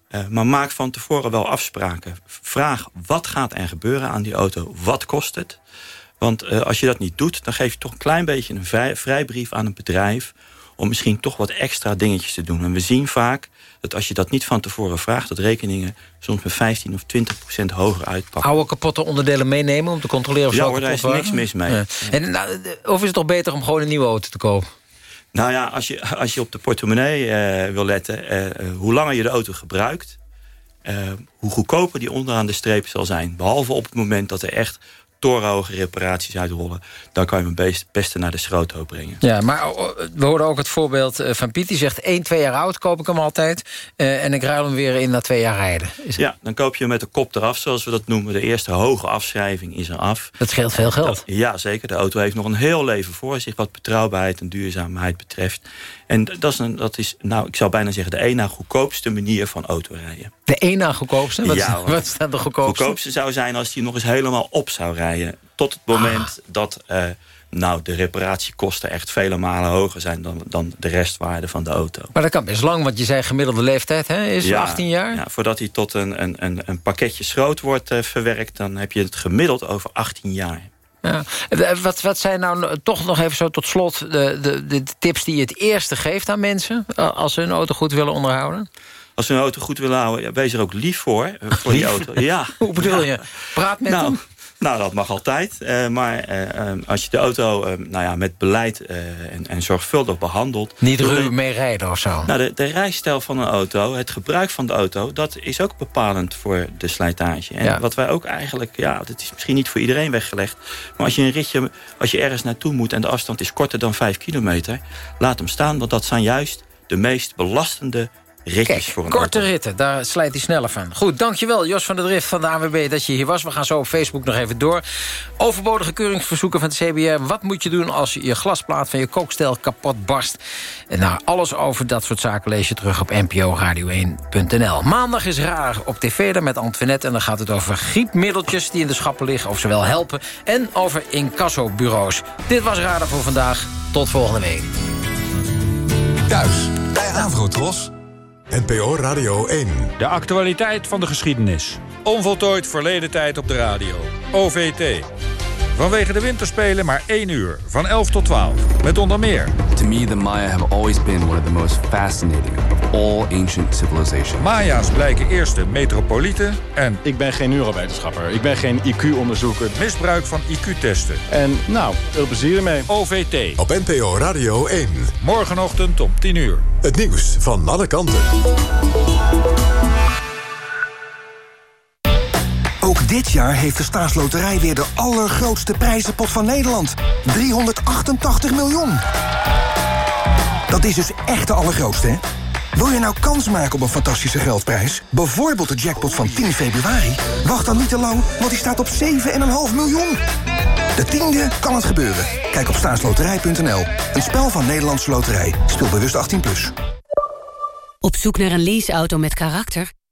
Eh, maar maak van tevoren wel afspraken. Vraag wat gaat er gebeuren aan die auto, wat kost het? Want eh, als je dat niet doet, dan geef je toch een klein beetje een vrij, vrijbrief aan een bedrijf... om misschien toch wat extra dingetjes te doen. En we zien vaak dat als je dat niet van tevoren vraagt... dat rekeningen soms met 15 of 20 procent hoger uitpakken. Oude kapotte onderdelen meenemen om te controleren of Ja ze hoor, daar is niks mis mee. Ja. En, nou, of is het toch beter om gewoon een nieuwe auto te kopen? Nou ja, als je, als je op de portemonnee eh, wil letten... eh, eh, hoe langer je de auto gebruikt... hoe goedkoper die onderaan de streep zal zijn. Behalve op het moment dat er echt torenhoge reparaties uitrollen... dan kan je hem best, beste naar de schroothoop brengen. Ja, maar oh, oh, we hoorden ook het voorbeeld eh, van Piet. Die zegt, 1, 2 jaar oud koop ik hem altijd. eh, en ik ruil hem weer in na twee jaar rijden. Is- Ja, dan koop je hem met de kop eraf, zoals we dat noemen. De eerste hoge afschrijving is er af. Dat scheelt veel geld. Ja, zeker. De auto heeft nog een heel leven voor zich... wat betrouwbaarheid en duurzaamheid betreft. En dat is, een, dat is nou, ik zou bijna zeggen... de na goedkoopste manier van autorijden. De één na goedkoopste? Wat, Ja, wat is dan de goedkoopste? goedkoopste zou zijn als die nog eens helemaal op zou rijden. Tot het moment dat eh, nou, de reparatiekosten echt vele malen hoger zijn... Dan, dan de restwaarde van de auto. Maar dat kan best lang, want je zei gemiddelde leeftijd hè, is 18 jaar. Ja, voordat hij tot een, een, een, een pakketje schroot wordt eh, verwerkt... dan heb je het gemiddeld over 18 jaar. Ja. Eh, Wat, wat zijn nou toch nog even zo tot slot de, de, de tips die je het eerste geeft aan mensen... eh, als ze hun auto goed willen onderhouden? Als we een auto goed willen houden, ja, wees er ook lief voor. eh, voor die auto. Ja. Hoe bedoel je? Praat met nou, hem? Nou, dat mag altijd. Eh, maar eh, eh, als je de auto eh, nou ja, met beleid eh, en, en zorgvuldig behandelt... Niet ruw mee rijden of zo? Nou, de, de rijstijl van een auto, het gebruik van de auto... dat is ook bepalend voor de slijtage. En Ja. wat wij ook eigenlijk... ja, dat is misschien niet voor iedereen weggelegd... maar als je een ritje, als je ergens naartoe moet... en de afstand is korter dan 5 kilometer... laat hem staan, want dat zijn juist de meest belastende ritjes voor een Korte auto. ritten, daar slijt hij sneller van. Goed, dankjewel Jos van der Drift van de ANWB dat je hier was. We gaan zo op Facebook nog even door. Overbodige keuringsverzoeken van het CBR. Wat moet je doen als je je glasplaat van je kookstel kapot barst? En nou, alles over dat soort zaken lees je terug op nporadio1.nl. Maandag is raar op tv daar met Antoinette. En dan gaat het over griepmiddeltjes die in de schappen liggen... of ze wel helpen. En over incassobureaus. Dit was Radar voor vandaag. Tot volgende week. Thuis bij Avrotros. NPO Radio 1. De actualiteit van de geschiedenis. Onvoltooid verleden tijd op de radio. OVT. Vanwege de winterspelen maar één uur. Van 11 tot 12. Met onder meer... To me, the Maya have always been one of the most fascinating of all ancient civilizations. Maya's blijken eerste metropolieten en... Ik ben geen neurowetenschapper. Ik ben geen IQ-onderzoeker. Misbruik van IQ-testen. En nou, veel plezier ermee. OVT. Op NPO Radio 1. Morgenochtend om 10 uur. Het nieuws van alle kanten. Dit jaar heeft de staatsloterij weer de allergrootste prijzenpot van Nederland. 388 miljoen. Dat is dus echt de allergrootste, hè? Wil je nou kans maken op een fantastische geldprijs? Bijvoorbeeld de jackpot van 10 februari? Wacht dan niet te lang, want die staat op 7,5 miljoen. De tiende kan het gebeuren. Kijk op staatsloterij.nl. Een spel van Nederlandse Loterij. Speel bewust 18+. Plus. Op zoek naar een leaseauto met karakter?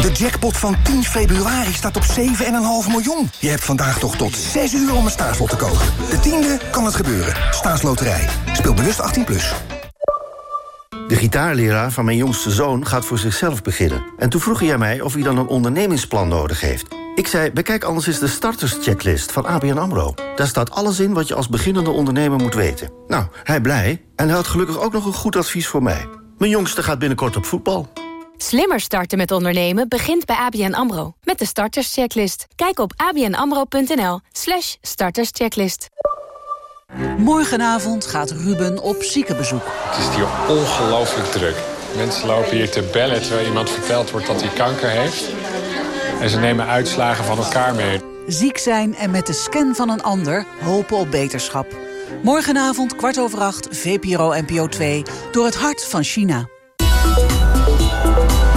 De jackpot van 10 februari staat op 7,5 miljoen. Je hebt vandaag toch tot 6 uur om een staatslot te kopen. De tiende kan het gebeuren. Staatsloterij. Speel bewust 18+. Plus. De gitaarleraar van mijn jongste zoon gaat voor zichzelf beginnen. En toen vroeg hij mij of hij dan een ondernemingsplan nodig heeft. Ik zei, bekijk anders eens de starterschecklist van ABN AMRO. Daar staat alles in wat je als beginnende ondernemer moet weten. Nou, hij blij. En hij had gelukkig ook nog een goed advies voor mij. Mijn jongste gaat binnenkort op voetbal. Slimmer starten met ondernemen begint bij ABN AMRO. Met de starterschecklist. Kijk op abnamro.nl slash starterschecklist. Morgenavond gaat Ruben op ziekenbezoek. Het is hier ongelooflijk druk. Mensen lopen hier te bellen terwijl iemand verteld wordt dat hij kanker heeft. En ze nemen uitslagen van elkaar mee. Ziek zijn en met de scan van een ander hopen op beterschap. Morgenavond kwart over acht, VPRO NPO 2, door het hart van China. Bye.